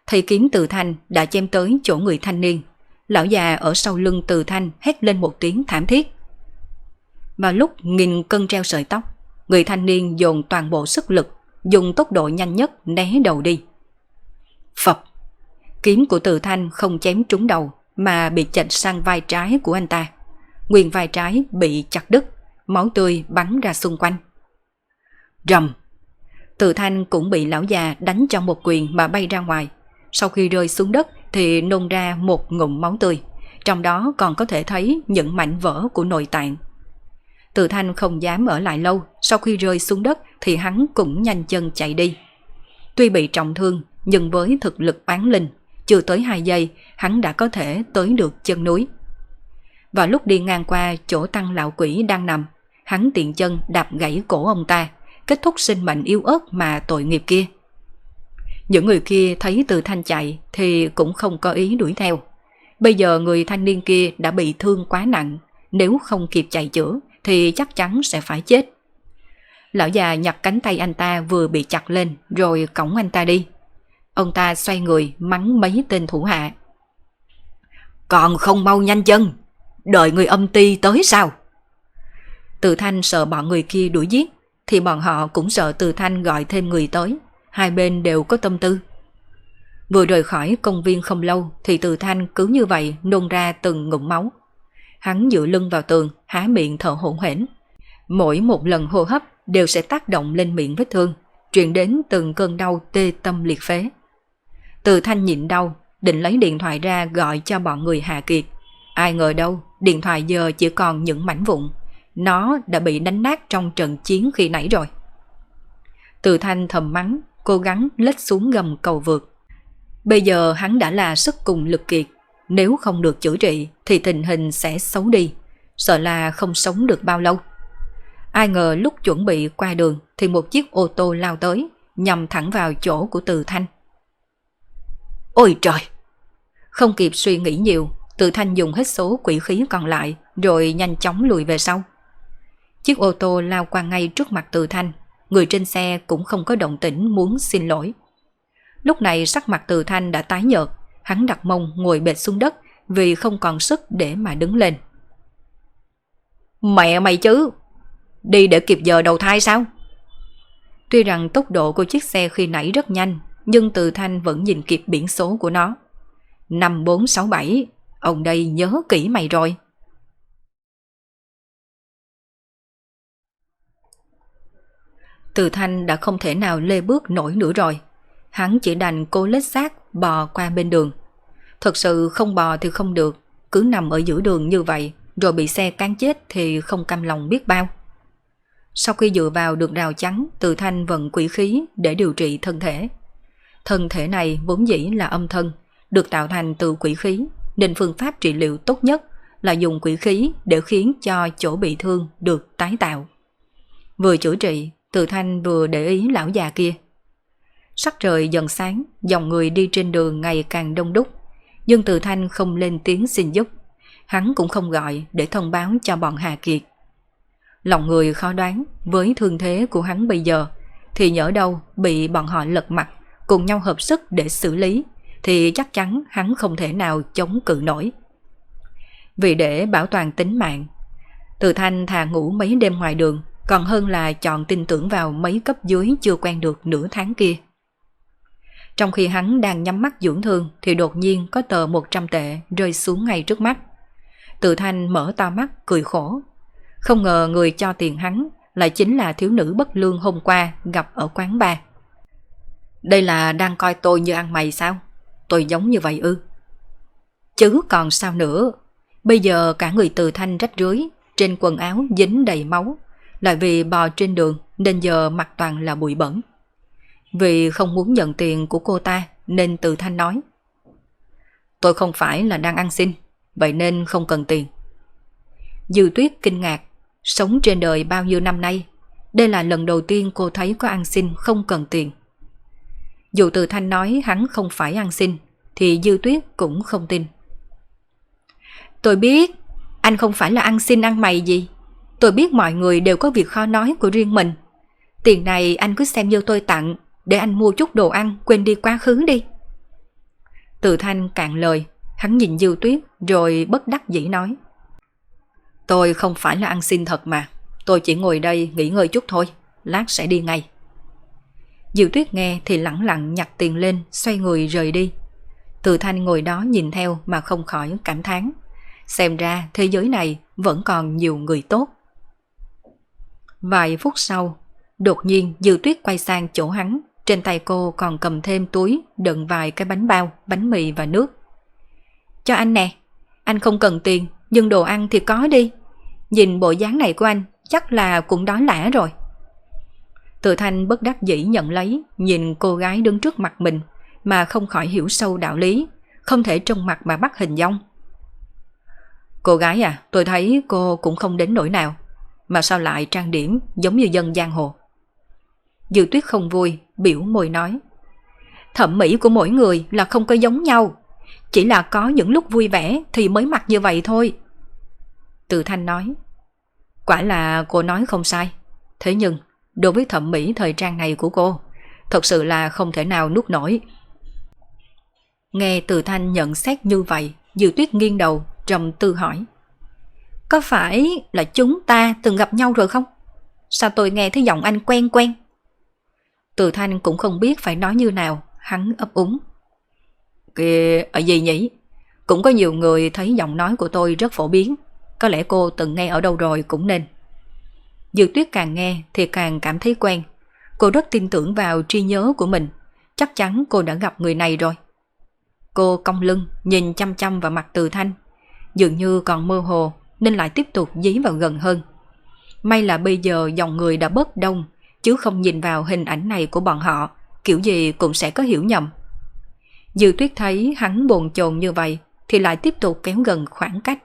[SPEAKER 1] Thầy kiếm từ thanh đã chém tới chỗ người thanh niên. Lão già ở sau lưng từ thanh hét lên một tiếng thảm thiết. Mà lúc nghìn cân treo sợi tóc, người thanh niên dồn toàn bộ sức lực, dùng tốc độ nhanh nhất né đầu đi. Phập! Kiếm của từ thanh không chém trúng đầu mà bị chạch sang vai trái của anh ta. Nguyên vai trái bị chặt đứt, máu tươi bắn ra xung quanh. Rầm! Từ thanh cũng bị lão già đánh trong một quyền mà bay ra ngoài. Sau khi rơi xuống đất thì nôn ra một ngụm máu tươi, trong đó còn có thể thấy những mảnh vỡ của nội tạng. Từ thanh không dám ở lại lâu, sau khi rơi xuống đất thì hắn cũng nhanh chân chạy đi. Tuy bị trọng thương, nhưng với thực lực bán linh, chưa tới 2 giây, hắn đã có thể tới được chân núi. Vào lúc đi ngang qua chỗ tăng lão quỷ đang nằm, hắn tiện chân đạp gãy cổ ông ta, kết thúc sinh mệnh yêu ớt mà tội nghiệp kia. Những người kia thấy từ thanh chạy thì cũng không có ý đuổi theo. Bây giờ người thanh niên kia đã bị thương quá nặng, nếu không kịp chạy chữa thì chắc chắn sẽ phải chết. Lão già nhặt cánh tay anh ta vừa bị chặt lên rồi cổng anh ta đi. Ông ta xoay người mắng mấy tên thủ hạ. Còn không mau nhanh chân, đợi người âm ti tới sao? Từ Thanh sợ bọn người kia đuổi giết, thì bọn họ cũng sợ Từ Thanh gọi thêm người tới. Hai bên đều có tâm tư. Vừa rời khỏi công viên không lâu thì Từ Thanh cứ như vậy nôn ra từng ngụm máu. Hắn dựa lưng vào tường, há miệng thở hổn hển. Mỗi một lần hô hấp đều sẽ tác động lên miệng vết thương, truyền đến từng cơn đau tê tâm liệt phế. Từ Thanh nhịn đau, định lấy điện thoại ra gọi cho bọn người Hà Kiệt. Ai ngờ đâu, điện thoại giờ chỉ còn những mảnh vụn. Nó đã bị đánh nát trong trận chiến khi nãy rồi. Từ Thanh thầm mắng, cố gắng lết xuống gầm cầu vượt. Bây giờ hắn đã là sức cùng lực kiệt. Nếu không được chữa trị thì tình hình sẽ xấu đi. Sợ là không sống được bao lâu. Ai ngờ lúc chuẩn bị qua đường thì một chiếc ô tô lao tới, nhằm thẳng vào chỗ của Từ Thanh. Ôi trời! Không kịp suy nghĩ nhiều, Từ Thanh dùng hết số quỷ khí còn lại rồi nhanh chóng lùi về sau. Chiếc ô tô lao qua ngay trước mặt Từ Thanh, người trên xe cũng không có động tĩnh muốn xin lỗi. Lúc này sắc mặt Từ Thanh đã tái nhợt, hắn đặt mông ngồi bệt xuống đất vì không còn sức để mà đứng lên. Mẹ mày chứ! Đi để kịp giờ đầu thai sao? Tuy rằng tốc độ của chiếc xe khi nãy rất nhanh, nhưng Từ Thanh vẫn nhìn kịp biển số của nó. 5467, ông đây nhớ kỹ mày rồi. Từ Thanh đã không thể nào lê bước nổi nữa rồi. Hắn chỉ đành cố lết xác bò qua bên đường. Thật sự không bò thì không được, cứ nằm ở giữa đường như vậy rồi bị xe cán chết thì không cam lòng biết bao. Sau khi dựa vào được rào chắn, Từ Thanh vận quỷ khí để điều trị thân thể. Thân thể này vốn dĩ là âm thân, được tạo thành từ quỷ khí, nên phương pháp trị liệu tốt nhất là dùng quỷ khí để khiến cho chỗ bị thương được tái tạo. Vừa chữa trị, Từ Thanh vừa để ý lão già kia. Sắc trời dần sáng, dòng người đi trên đường ngày càng đông đúc, nhưng Từ Thanh không lên tiếng xin giúp. Hắn cũng không gọi để thông báo cho bọn Hà Kiệt. Lòng người khó đoán với thương thế của hắn bây giờ thì nhỡ đâu bị bọn họ lật mặt cùng nhau hợp sức để xử lý thì chắc chắn hắn không thể nào chống cự nổi. Vì để bảo toàn tính mạng, Từ Thanh thà ngủ mấy đêm ngoài đường còn hơn là chọn tin tưởng vào mấy cấp dưới chưa quen được nửa tháng kia. Trong khi hắn đang nhắm mắt dưỡng thương thì đột nhiên có tờ 100 tệ rơi xuống ngay trước mắt. Từ Thanh mở to mắt cười khổ. Không ngờ người cho tiền hắn lại chính là thiếu nữ bất lương hôm qua gặp ở quán bar. Đây là đang coi tôi như ăn mày sao? Tôi giống như vậy ư? Chứ còn sao nữa? Bây giờ cả người từ thanh rách rưới, trên quần áo dính đầy máu, lại vì bò trên đường nên giờ mặt toàn là bụi bẩn. Vì không muốn nhận tiền của cô ta nên từ thanh nói. Tôi không phải là đang ăn xin, vậy nên không cần tiền. Dư tuyết kinh ngạc, sống trên đời bao nhiêu năm nay, đây là lần đầu tiên cô thấy có ăn xin không cần tiền. Dù từ thanh nói hắn không phải ăn xin, thì Dư Tuyết cũng không tin. Tôi biết, anh không phải là ăn xin ăn mày gì. Tôi biết mọi người đều có việc khó nói của riêng mình. Tiền này anh cứ xem như tôi tặng, để anh mua chút đồ ăn, quên đi quá khứ đi. Từ thanh cạn lời, hắn nhìn Dư Tuyết rồi bất đắc dĩ nói. Tôi không phải là ăn xin thật mà, tôi chỉ ngồi đây nghỉ ngơi chút thôi, lát sẽ đi ngay. Diệu Tuyết nghe thì lẳng lặng nhặt tiền lên, xoay người rời đi. Từ Thanh ngồi đó nhìn theo mà không khỏi cảm thán. Xem ra thế giới này vẫn còn nhiều người tốt. Vài phút sau, đột nhiên Diệu Tuyết quay sang chỗ hắn, trên tay cô còn cầm thêm túi đựng vài cái bánh bao, bánh mì và nước. Cho anh nè, anh không cần tiền, nhưng đồ ăn thì có đi. Nhìn bộ dáng này của anh, chắc là cũng đói lả rồi. Tự thanh bất đắc dĩ nhận lấy, nhìn cô gái đứng trước mặt mình, mà không khỏi hiểu sâu đạo lý, không thể trông mặt mà bắt hình dong. Cô gái à, tôi thấy cô cũng không đến nỗi nào, mà sao lại trang điểm giống như dân giang hồ. Dư tuyết không vui, biểu môi nói. Thẩm mỹ của mỗi người là không có giống nhau, chỉ là có những lúc vui vẻ thì mới mặc như vậy thôi. Từ thanh nói. Quả là cô nói không sai, thế nhưng đối với thẩm mỹ thời trang này của cô, thật sự là không thể nào nuốt nổi. Nghe từ thanh nhận xét như vậy, Dư tuyết nghiêng đầu, trầm tư hỏi. Có phải là chúng ta từng gặp nhau rồi không? Sao tôi nghe thấy giọng anh quen quen? Từ thanh cũng không biết phải nói như nào, hắn ấp úng. Kìa, ở gì nhỉ? Cũng có nhiều người thấy giọng nói của tôi rất phổ biến. Có lẽ cô từng nghe ở đâu rồi cũng nên. Dược tuyết càng nghe thì càng cảm thấy quen. Cô rất tin tưởng vào tri nhớ của mình. Chắc chắn cô đã gặp người này rồi. Cô cong lưng, nhìn chăm chăm vào mặt từ thanh. Dường như còn mơ hồ nên lại tiếp tục dí vào gần hơn. May là bây giờ dòng người đã bớt đông, chứ không nhìn vào hình ảnh này của bọn họ, kiểu gì cũng sẽ có hiểu nhầm. Dư tuyết thấy hắn bồn chồn như vậy, thì lại tiếp tục kéo gần khoảng cách.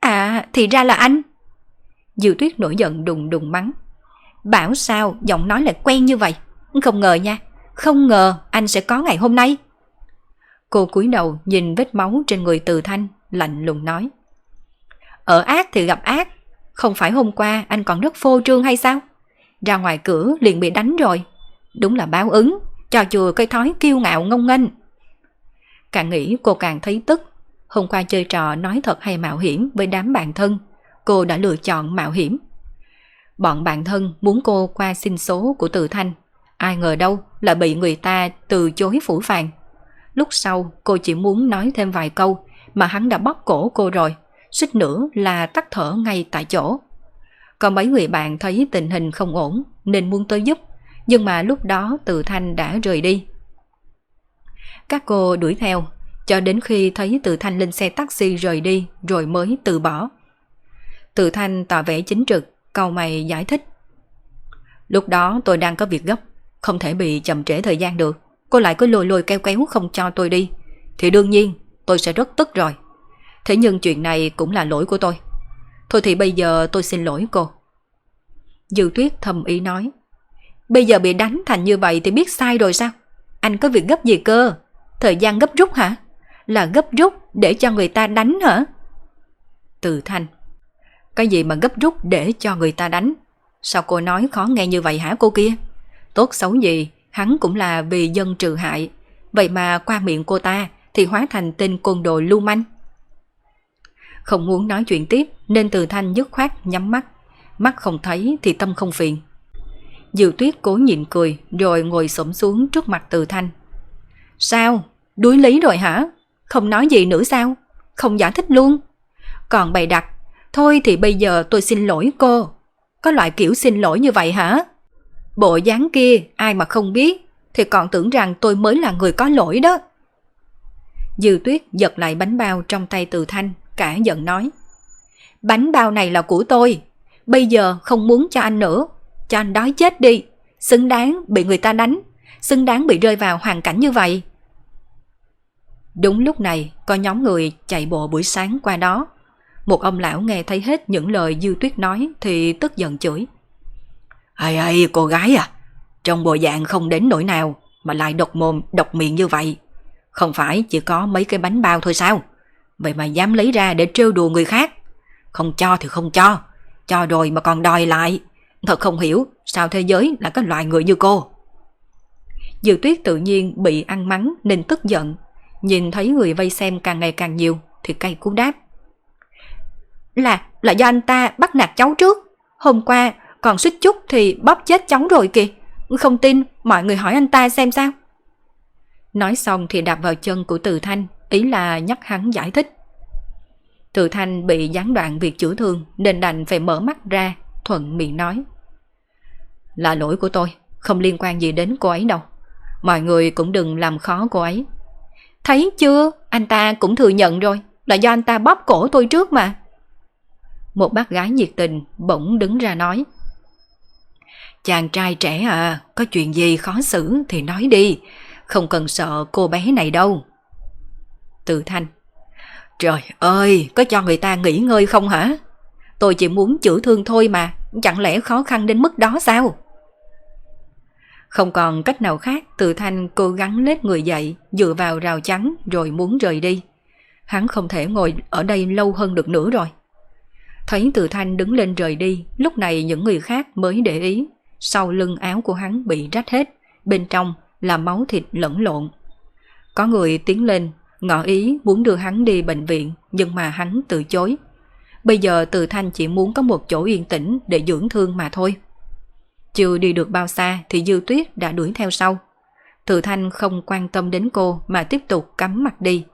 [SPEAKER 1] À, thì ra là anh. Dư tuyết nổi giận đùng đùng mắng. Bảo sao giọng nói lại quen như vậy? Không ngờ nha, không ngờ anh sẽ có ngày hôm nay. Cô cúi đầu nhìn vết máu trên người từ thanh, lạnh lùng nói. Ở ác thì gặp ác, không phải hôm qua anh còn rất phô trương hay sao? Ra ngoài cửa liền bị đánh rồi. Đúng là báo ứng, cho chùa cây thói kiêu ngạo ngông nghênh. Càng nghĩ cô càng thấy tức. Hôm qua chơi trò nói thật hay mạo hiểm với đám bạn thân, cô đã lựa chọn mạo hiểm. Bọn bạn thân muốn cô qua xin số của Từ Thanh. Ai ngờ đâu là bị người ta từ chối phủ phàng. Lúc sau cô chỉ muốn nói thêm vài câu mà hắn đã bóp cổ cô rồi suýt nữa là tắt thở ngay tại chỗ. Còn mấy người bạn thấy tình hình không ổn nên muốn tới giúp, nhưng mà lúc đó Từ Thanh đã rời đi. Các cô đuổi theo, cho đến khi thấy Từ Thanh lên xe taxi rời đi rồi mới từ bỏ. Từ Thanh tỏ vẻ chính trực, cầu mày giải thích. Lúc đó tôi đang có việc gấp, không thể bị chậm trễ thời gian được. Cô lại cứ lôi lôi keo kéo không cho tôi đi. Thì đương nhiên tôi sẽ rất tức rồi. Thế nhưng chuyện này cũng là lỗi của tôi. Thôi thì bây giờ tôi xin lỗi cô. Dư tuyết thầm ý nói. Bây giờ bị đánh thành như vậy thì biết sai rồi sao? Anh có việc gấp gì cơ? Thời gian gấp rút hả? Là gấp rút để cho người ta đánh hả? Từ thanh. Cái gì mà gấp rút để cho người ta đánh? Sao cô nói khó nghe như vậy hả cô kia? Tốt xấu gì, hắn cũng là vì dân trừ hại. Vậy mà qua miệng cô ta thì hóa thành tên côn đồ lưu manh. Không muốn nói chuyện tiếp nên từ thanh dứt khoát nhắm mắt. Mắt không thấy thì tâm không phiền. Diệu tuyết cố nhịn cười rồi ngồi xổm xuống trước mặt từ thanh. Sao? Đuối lý rồi hả? Không nói gì nữa sao? Không giải thích luôn. Còn bày đặt, thôi thì bây giờ tôi xin lỗi cô. Có loại kiểu xin lỗi như vậy hả? Bộ dáng kia ai mà không biết thì còn tưởng rằng tôi mới là người có lỗi đó. Dư tuyết giật lại bánh bao trong tay từ thanh cả giận nói. Bánh bao này là của tôi, bây giờ không muốn cho anh nữa, cho anh đói chết đi, xứng đáng bị người ta đánh, xứng đáng bị rơi vào hoàn cảnh như vậy. Đúng lúc này, có nhóm người chạy bộ buổi sáng qua đó. Một ông lão nghe thấy hết những lời Dư Tuyết nói thì tức giận chửi. Ây ây, cô gái à, trong bộ dạng không đến nỗi nào mà lại độc mồm, độc miệng như vậy. Không phải chỉ có mấy cái bánh bao thôi sao? Vậy mà dám lấy ra để trêu đùa người khác Không cho thì không cho Cho rồi mà còn đòi lại Thật không hiểu sao thế giới là các loại người như cô Dư tuyết tự nhiên bị ăn mắng nên tức giận Nhìn thấy người vây xem càng ngày càng nhiều Thì cay cú đáp là, là do anh ta bắt nạt cháu trước Hôm qua còn suýt chút thì bóp chết cháu rồi kìa Không tin mọi người hỏi anh ta xem sao Nói xong thì đạp vào chân của Từ Thanh ý là nhắc hắn giải thích. Từ Thanh bị gián đoạn việc chữa thương nên đành phải mở mắt ra, thuận miệng nói. Là lỗi của tôi, không liên quan gì đến cô ấy đâu. Mọi người cũng đừng làm khó cô ấy. Thấy chưa, anh ta cũng thừa nhận rồi.
[SPEAKER 2] là do anh ta bóp cổ tôi trước mà.
[SPEAKER 1] Một bác gái nhiệt tình bỗng đứng ra nói. Chàng trai trẻ à, có chuyện gì khó xử thì nói đi, không cần sợ cô bé này đâu. Từ thanh. Trời ơi, có cho người ta nghỉ ngơi không hả? Tôi chỉ muốn chữa thương thôi mà, chẳng lẽ khó khăn đến mức đó sao? Không còn cách nào khác, Từ Thanh cố gắng lết người dậy, dựa vào rào chắn rồi muốn rời đi. Hắn không thể ngồi ở đây lâu hơn được nữa rồi. Thấy Từ Thanh đứng lên rời đi, lúc này những người khác mới để ý. Sau lưng áo của hắn bị rách hết, bên trong là máu thịt lẫn lộn. Có người tiến lên, ngỏ ý muốn đưa hắn đi bệnh viện, nhưng mà hắn từ chối. Bây giờ Từ Thanh chỉ muốn có một chỗ yên tĩnh để dưỡng thương mà thôi. Chưa đi được bao xa thì Dư Tuyết đã đuổi theo sau. Từ Thanh không quan tâm đến cô mà tiếp tục cắm mặt đi.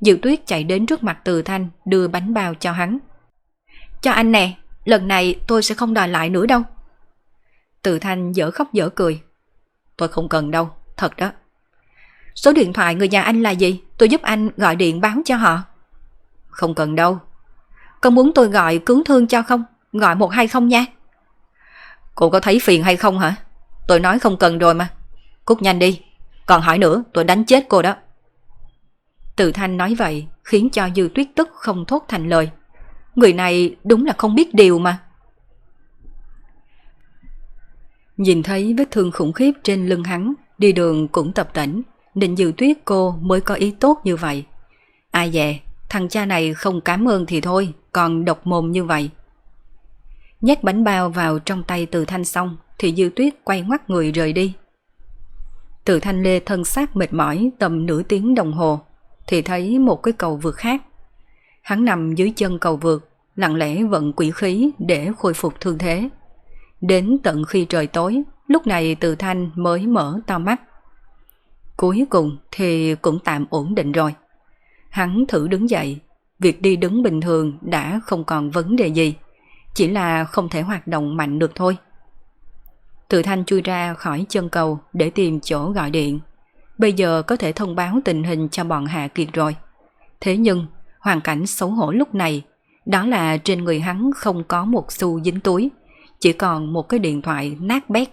[SPEAKER 1] Dư Tuyết chạy đến trước mặt Từ Thanh đưa bánh bao cho hắn. Cho anh nè, lần này tôi sẽ không đòi lại nữa đâu. Từ Thanh dở khóc dở cười. Tôi không cần đâu, thật đó. Số điện thoại người nhà anh là gì? Tôi giúp anh gọi điện báo cho họ. Không cần đâu. Con muốn tôi gọi cứu thương cho không? Gọi một hay không nha. Cô có thấy phiền hay không hả? Tôi nói không cần rồi mà. Cút nhanh đi. Còn hỏi nữa tôi đánh chết cô đó. Từ Thanh nói vậy khiến cho Dư Tuyết tức không thốt thành lời. Người này đúng là không biết điều mà. Nhìn thấy vết thương khủng khiếp trên lưng hắn, đi đường cũng tập tỉnh, nên Dư Tuyết cô mới có ý tốt như vậy. Ai dè, thằng cha này không cảm ơn thì thôi, còn độc mồm như vậy. Nhét bánh bao vào trong tay từ thanh xong thì Dư Tuyết quay ngoắt người rời đi. Từ thanh lê thân xác mệt mỏi tầm nửa tiếng đồng hồ thì thấy một cái cầu vượt khác. Hắn nằm dưới chân cầu vượt, lặng lẽ vận quỷ khí để khôi phục thương thế. Đến tận khi trời tối, lúc này từ thanh mới mở to mắt. Cuối cùng thì cũng tạm ổn định rồi. Hắn thử đứng dậy, việc đi đứng bình thường đã không còn vấn đề gì, chỉ là không thể hoạt động mạnh được thôi. Từ thanh chui ra khỏi chân cầu để tìm chỗ gọi điện. Bây giờ có thể thông báo tình hình cho bọn Hạ Kiệt rồi. Thế nhưng, hoàn cảnh xấu hổ lúc này, đó là trên người hắn không có một xu dính túi, chỉ còn một cái điện thoại nát bét.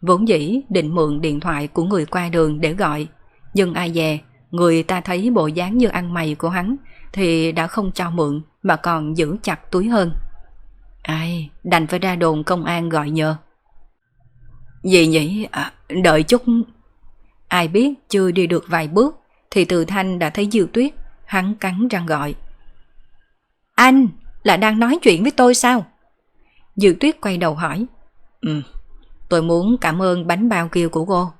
[SPEAKER 1] Vốn dĩ định mượn điện thoại của người qua đường để gọi, nhưng ai dè, người ta thấy bộ dáng như ăn mày của hắn thì đã không cho mượn mà còn giữ chặt túi hơn. Ai, đành phải ra đồn công an gọi nhờ. Gì nhỉ? À, đợi chút. Ai biết chưa đi được vài bước thì từ thanh đã thấy Diêu Tuyết, hắn cắn răng gọi. Anh, là đang nói chuyện với tôi sao? Dự Tuyết quay đầu hỏi. Ừ, tôi muốn cảm ơn bánh bao kia của cô.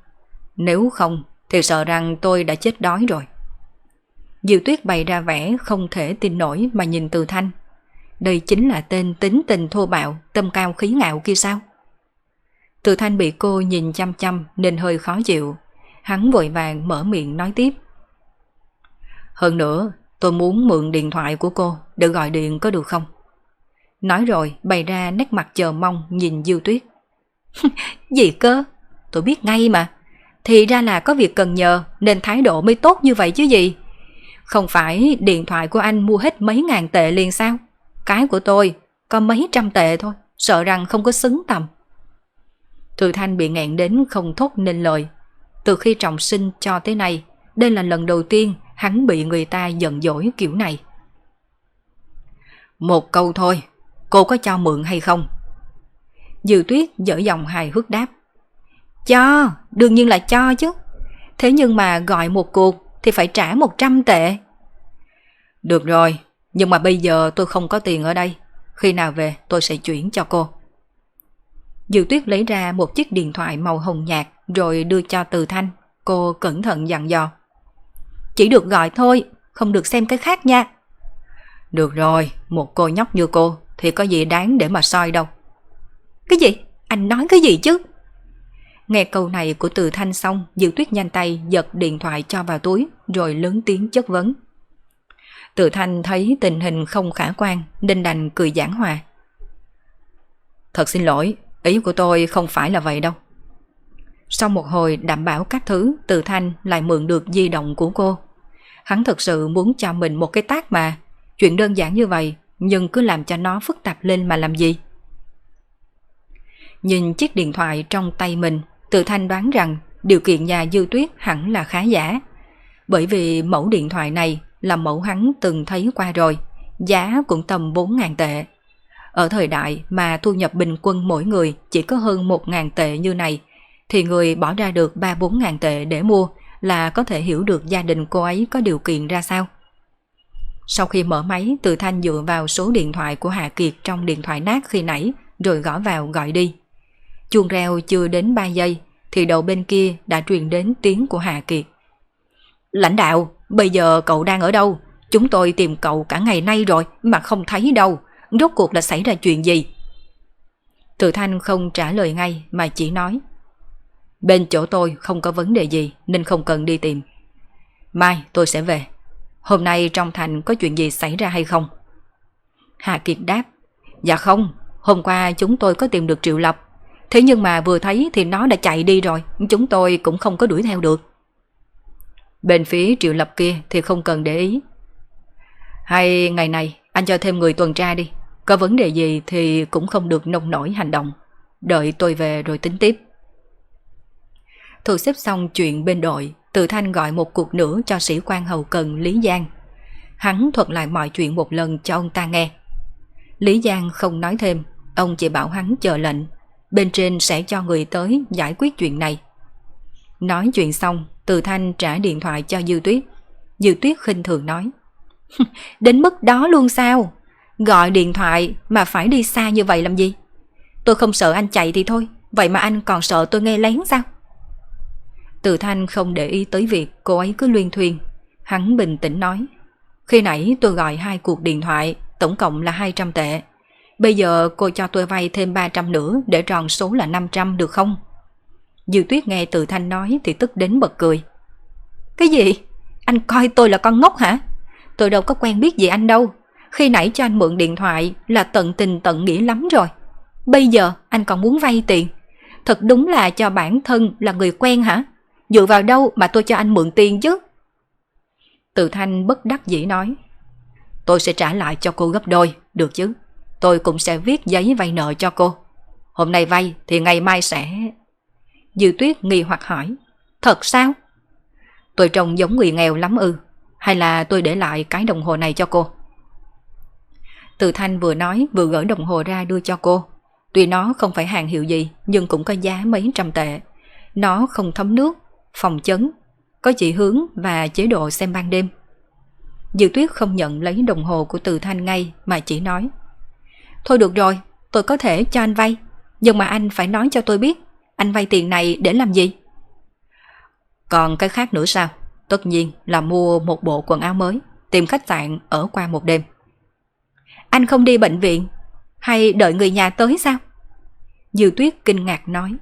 [SPEAKER 1] Nếu không thì sợ rằng tôi đã chết đói rồi. Diệu Tuyết bày ra vẻ không thể tin nổi mà nhìn từ thanh. Đây chính là tên tính tình thô bạo, tâm cao khí ngạo kia sao? Từ thanh bị cô nhìn chăm chăm nên hơi khó chịu. Hắn vội vàng mở miệng nói tiếp. Hơn nữa, tôi muốn mượn điện thoại của cô để gọi điện có được không? Nói rồi bày ra nét mặt chờ mong nhìn Diêu Tuyết. Gì cơ? Tôi biết ngay mà. Thì ra là có việc cần nhờ nên thái độ mới tốt như vậy chứ gì. Không phải điện thoại của anh mua hết mấy ngàn tệ liền sao? Cái của tôi có mấy trăm tệ thôi, sợ rằng không có xứng tầm. Từ Thanh bị nghẹn đến không thốt nên lời. Từ khi trọng sinh cho tới nay, đây là lần đầu tiên hắn bị người ta giận dỗi kiểu này. Một câu thôi, cô có cho mượn hay không? Dư tuyết dở dòng hài hước đáp. Cho, đương nhiên là cho chứ. Thế nhưng mà gọi một cuộc thì phải trả 100 tệ. Được rồi, nhưng mà bây giờ tôi không có tiền ở đây. Khi nào về tôi sẽ chuyển cho cô. Dư tuyết lấy ra một chiếc điện thoại màu hồng nhạt rồi đưa cho Từ Thanh. Cô cẩn thận dặn dò. Chỉ được gọi thôi, không được xem cái khác nha. Được rồi, một cô nhóc như cô thì có gì đáng để mà soi đâu. Cái gì? Anh nói cái gì chứ? Nghe câu này của Từ Thanh xong, Diệu Tuyết nhanh tay giật điện thoại cho vào túi, rồi lớn tiếng chất vấn. Từ Thanh thấy tình hình không khả quan, nên đành cười giảng hòa. Thật xin lỗi, ý của tôi không phải là vậy đâu. Sau một hồi đảm bảo các thứ, Từ Thanh lại mượn được di động của cô. Hắn thật sự muốn cho mình một cái tác mà. Chuyện đơn giản như vậy, nhưng cứ làm cho nó phức tạp lên mà làm gì? Nhìn chiếc điện thoại trong tay mình, tự thanh đoán rằng điều kiện nhà dư tuyết hẳn là khá giả. Bởi vì mẫu điện thoại này là mẫu hắn từng thấy qua rồi, giá cũng tầm 4.000 tệ. Ở thời đại mà thu nhập bình quân mỗi người chỉ có hơn 1.000 tệ như này, thì người bỏ ra được 3-4 ngàn tệ để mua là có thể hiểu được gia đình cô ấy có điều kiện ra sao. Sau khi mở máy, Từ Thanh dựa vào số điện thoại của Hạ Kiệt trong điện thoại nát khi nãy, rồi gõ vào gọi đi. Chuông reo chưa đến 3 giây, thì đầu bên kia đã truyền đến tiếng của Hạ Kiệt. Lãnh đạo, bây giờ cậu đang ở đâu? Chúng tôi tìm cậu cả ngày nay rồi mà không thấy đâu. Rốt cuộc là xảy ra chuyện gì? Từ Thanh không trả lời ngay mà chỉ nói. Bên chỗ tôi không có vấn đề gì nên không cần đi tìm. Mai tôi sẽ về. Hôm nay trong thành có chuyện gì xảy ra hay không? Hà Kiệt đáp. Dạ không, hôm qua chúng tôi có tìm được Triệu Lập. Thế nhưng mà vừa thấy thì nó đã chạy đi rồi, chúng tôi cũng không có đuổi theo được. Bên phía Triệu Lập kia thì không cần để ý. Hay ngày này anh cho thêm người tuần tra đi. Có vấn đề gì thì cũng không được nông nổi hành động. Đợi tôi về rồi tính tiếp. Thu xếp xong chuyện bên đội, Từ Thanh gọi một cuộc nữa cho sĩ quan hậu cần Lý Giang. Hắn thuật lại mọi chuyện một lần cho ông ta nghe. Lý Giang không nói thêm, ông chỉ bảo hắn chờ lệnh. Bên trên sẽ cho người tới giải quyết chuyện này. Nói chuyện xong, Từ Thanh trả điện thoại cho Dư Tuyết. Dư Tuyết khinh thường nói. Đến mức đó luôn sao? Gọi điện thoại mà phải đi xa như vậy làm gì? Tôi không sợ anh chạy thì thôi, vậy mà anh còn sợ tôi nghe lén sao? Từ Thanh không để ý tới việc cô ấy cứ luyên thuyên. Hắn bình tĩnh nói. Khi nãy tôi gọi hai cuộc điện thoại, tổng cộng là 200 tệ. Bây giờ cô cho tôi vay thêm 300 nữa để tròn số là 500 được không? Dư Tuyết nghe Từ Thanh nói thì tức đến bật cười. Cái gì? Anh coi tôi là con ngốc hả? Tôi đâu có quen biết gì anh đâu. Khi nãy cho anh mượn điện thoại là tận tình tận nghĩa lắm rồi. Bây giờ anh còn muốn vay tiền. Thật đúng là cho bản thân là người quen hả? Dựa vào đâu mà tôi cho anh mượn tiền chứ? Từ Thanh bất đắc dĩ nói. Tôi sẽ trả lại cho cô gấp đôi, được chứ? Tôi cũng sẽ viết giấy vay nợ cho cô. Hôm nay vay thì ngày mai sẽ... Dư Tuyết nghi hoặc hỏi. Thật sao? Tôi trông giống người nghèo lắm ư. Hay là tôi để lại cái đồng hồ này cho cô? Từ Thanh vừa nói vừa gỡ đồng hồ ra đưa cho cô. Tuy nó không phải hàng hiệu gì nhưng cũng có giá mấy trăm tệ. Nó không thấm nước phòng chấn, có chỉ hướng và chế độ xem ban đêm. Dự tuyết không nhận lấy đồng hồ của từ thanh ngay mà chỉ nói. Thôi được rồi, tôi có thể cho anh vay, nhưng mà anh phải nói cho tôi biết, anh vay tiền này để làm gì? Còn cái khác nữa sao? Tất nhiên là mua một bộ quần áo mới, tìm khách sạn ở qua một đêm. Anh không đi bệnh viện, hay đợi người nhà tới sao? Dư tuyết kinh ngạc nói.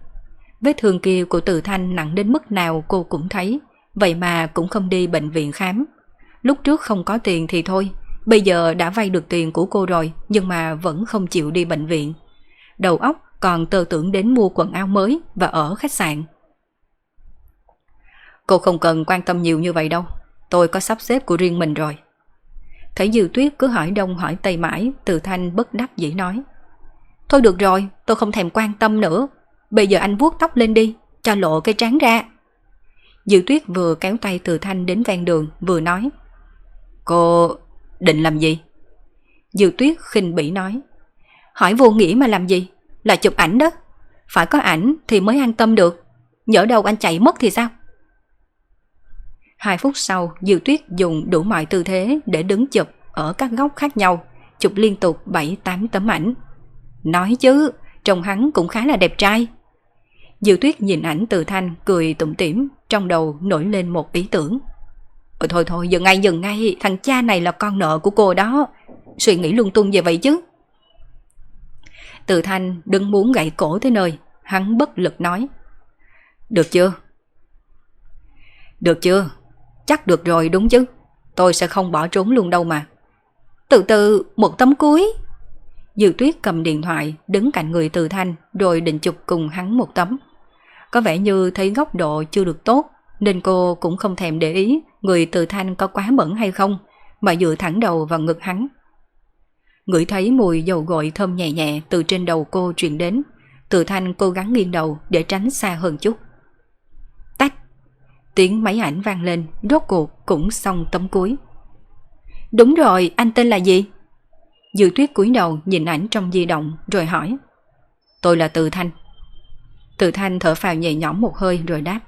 [SPEAKER 1] Vết thương kia của Từ Thanh nặng đến mức nào cô cũng thấy, vậy mà cũng không đi bệnh viện khám. Lúc trước không có tiền thì thôi, bây giờ đã vay được tiền của cô rồi nhưng mà vẫn không chịu đi bệnh viện. Đầu óc còn tơ tưởng đến mua quần áo mới và ở khách sạn. Cô không cần quan tâm nhiều như vậy đâu, tôi có sắp xếp của riêng mình rồi. Thấy Dư Tuyết cứ hỏi đông hỏi tây mãi, Từ Thanh bất đắc dĩ nói. Thôi được rồi, tôi không thèm quan tâm nữa, Bây giờ anh vuốt tóc lên đi, cho lộ cái trán ra. Dự tuyết vừa kéo tay từ thanh đến ven đường, vừa nói. Cô định làm gì? Dự tuyết khinh bỉ nói. Hỏi vô nghĩa mà làm gì? Là chụp ảnh đó. Phải có ảnh thì mới an tâm được. Nhỡ đâu anh chạy mất thì sao? Hai phút sau, Diệu Tuyết dùng đủ mọi tư thế để đứng chụp ở các góc khác nhau, chụp liên tục 7-8 tấm ảnh. Nói chứ, trông hắn cũng khá là đẹp trai. Diệu Tuyết nhìn ảnh từ thanh cười tủm tỉm, trong đầu nổi lên một ý tưởng. Ôi thôi thôi, dừng ngay dừng ngay, thằng cha này là con nợ của cô đó. Suy nghĩ lung tung về vậy chứ. Từ thanh đứng muốn gãy cổ tới nơi, hắn bất lực nói. Được chưa? Được chưa? Chắc được rồi đúng chứ. Tôi sẽ không bỏ trốn luôn đâu mà. Từ từ, một tấm cuối. Dự tuyết cầm điện thoại, đứng cạnh người từ thanh, rồi định chụp cùng hắn một tấm. Có vẻ như thấy góc độ chưa được tốt, nên cô cũng không thèm để ý người từ thanh có quá bẩn hay không mà dựa thẳng đầu vào ngực hắn. Ngửi thấy mùi dầu gội thơm nhẹ nhẹ từ trên đầu cô truyền đến, từ thanh cố gắng nghiêng đầu để tránh xa hơn chút. Tách! Tiếng máy ảnh vang lên, rốt cuộc cũng xong tấm cuối. Đúng rồi, anh tên là gì? Dự tuyết cúi đầu nhìn ảnh trong di động rồi hỏi. Tôi là Từ Thanh. Từ Thanh thở phào nhẹ nhõm một hơi rồi đáp.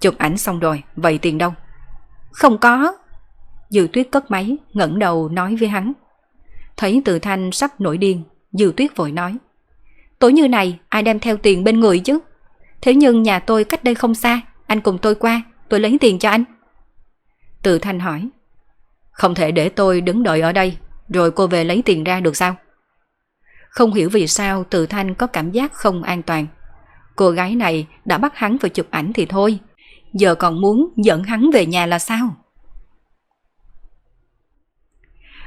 [SPEAKER 1] Chụp ảnh xong rồi, vậy tiền đâu? Không có. Dư tuyết cất máy, ngẩng đầu nói với hắn. Thấy Từ Thanh sắp nổi điên, Dư tuyết vội nói. Tối như này, ai đem theo tiền bên người chứ? Thế nhưng nhà tôi cách đây không xa, anh cùng tôi qua, tôi lấy tiền cho anh. Từ Thanh hỏi. Không thể để tôi đứng đợi ở đây, rồi cô về lấy tiền ra được sao? Không hiểu vì sao Từ Thanh có cảm giác không an toàn. Cô gái này đã bắt hắn phải chụp ảnh thì thôi, giờ còn muốn dẫn hắn về nhà là sao?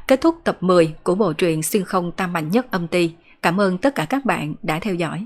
[SPEAKER 1] Kết thúc tập 10 của bộ truyện xuyên không tam mạnh nhất âm ti. Cảm ơn tất cả các bạn đã theo dõi.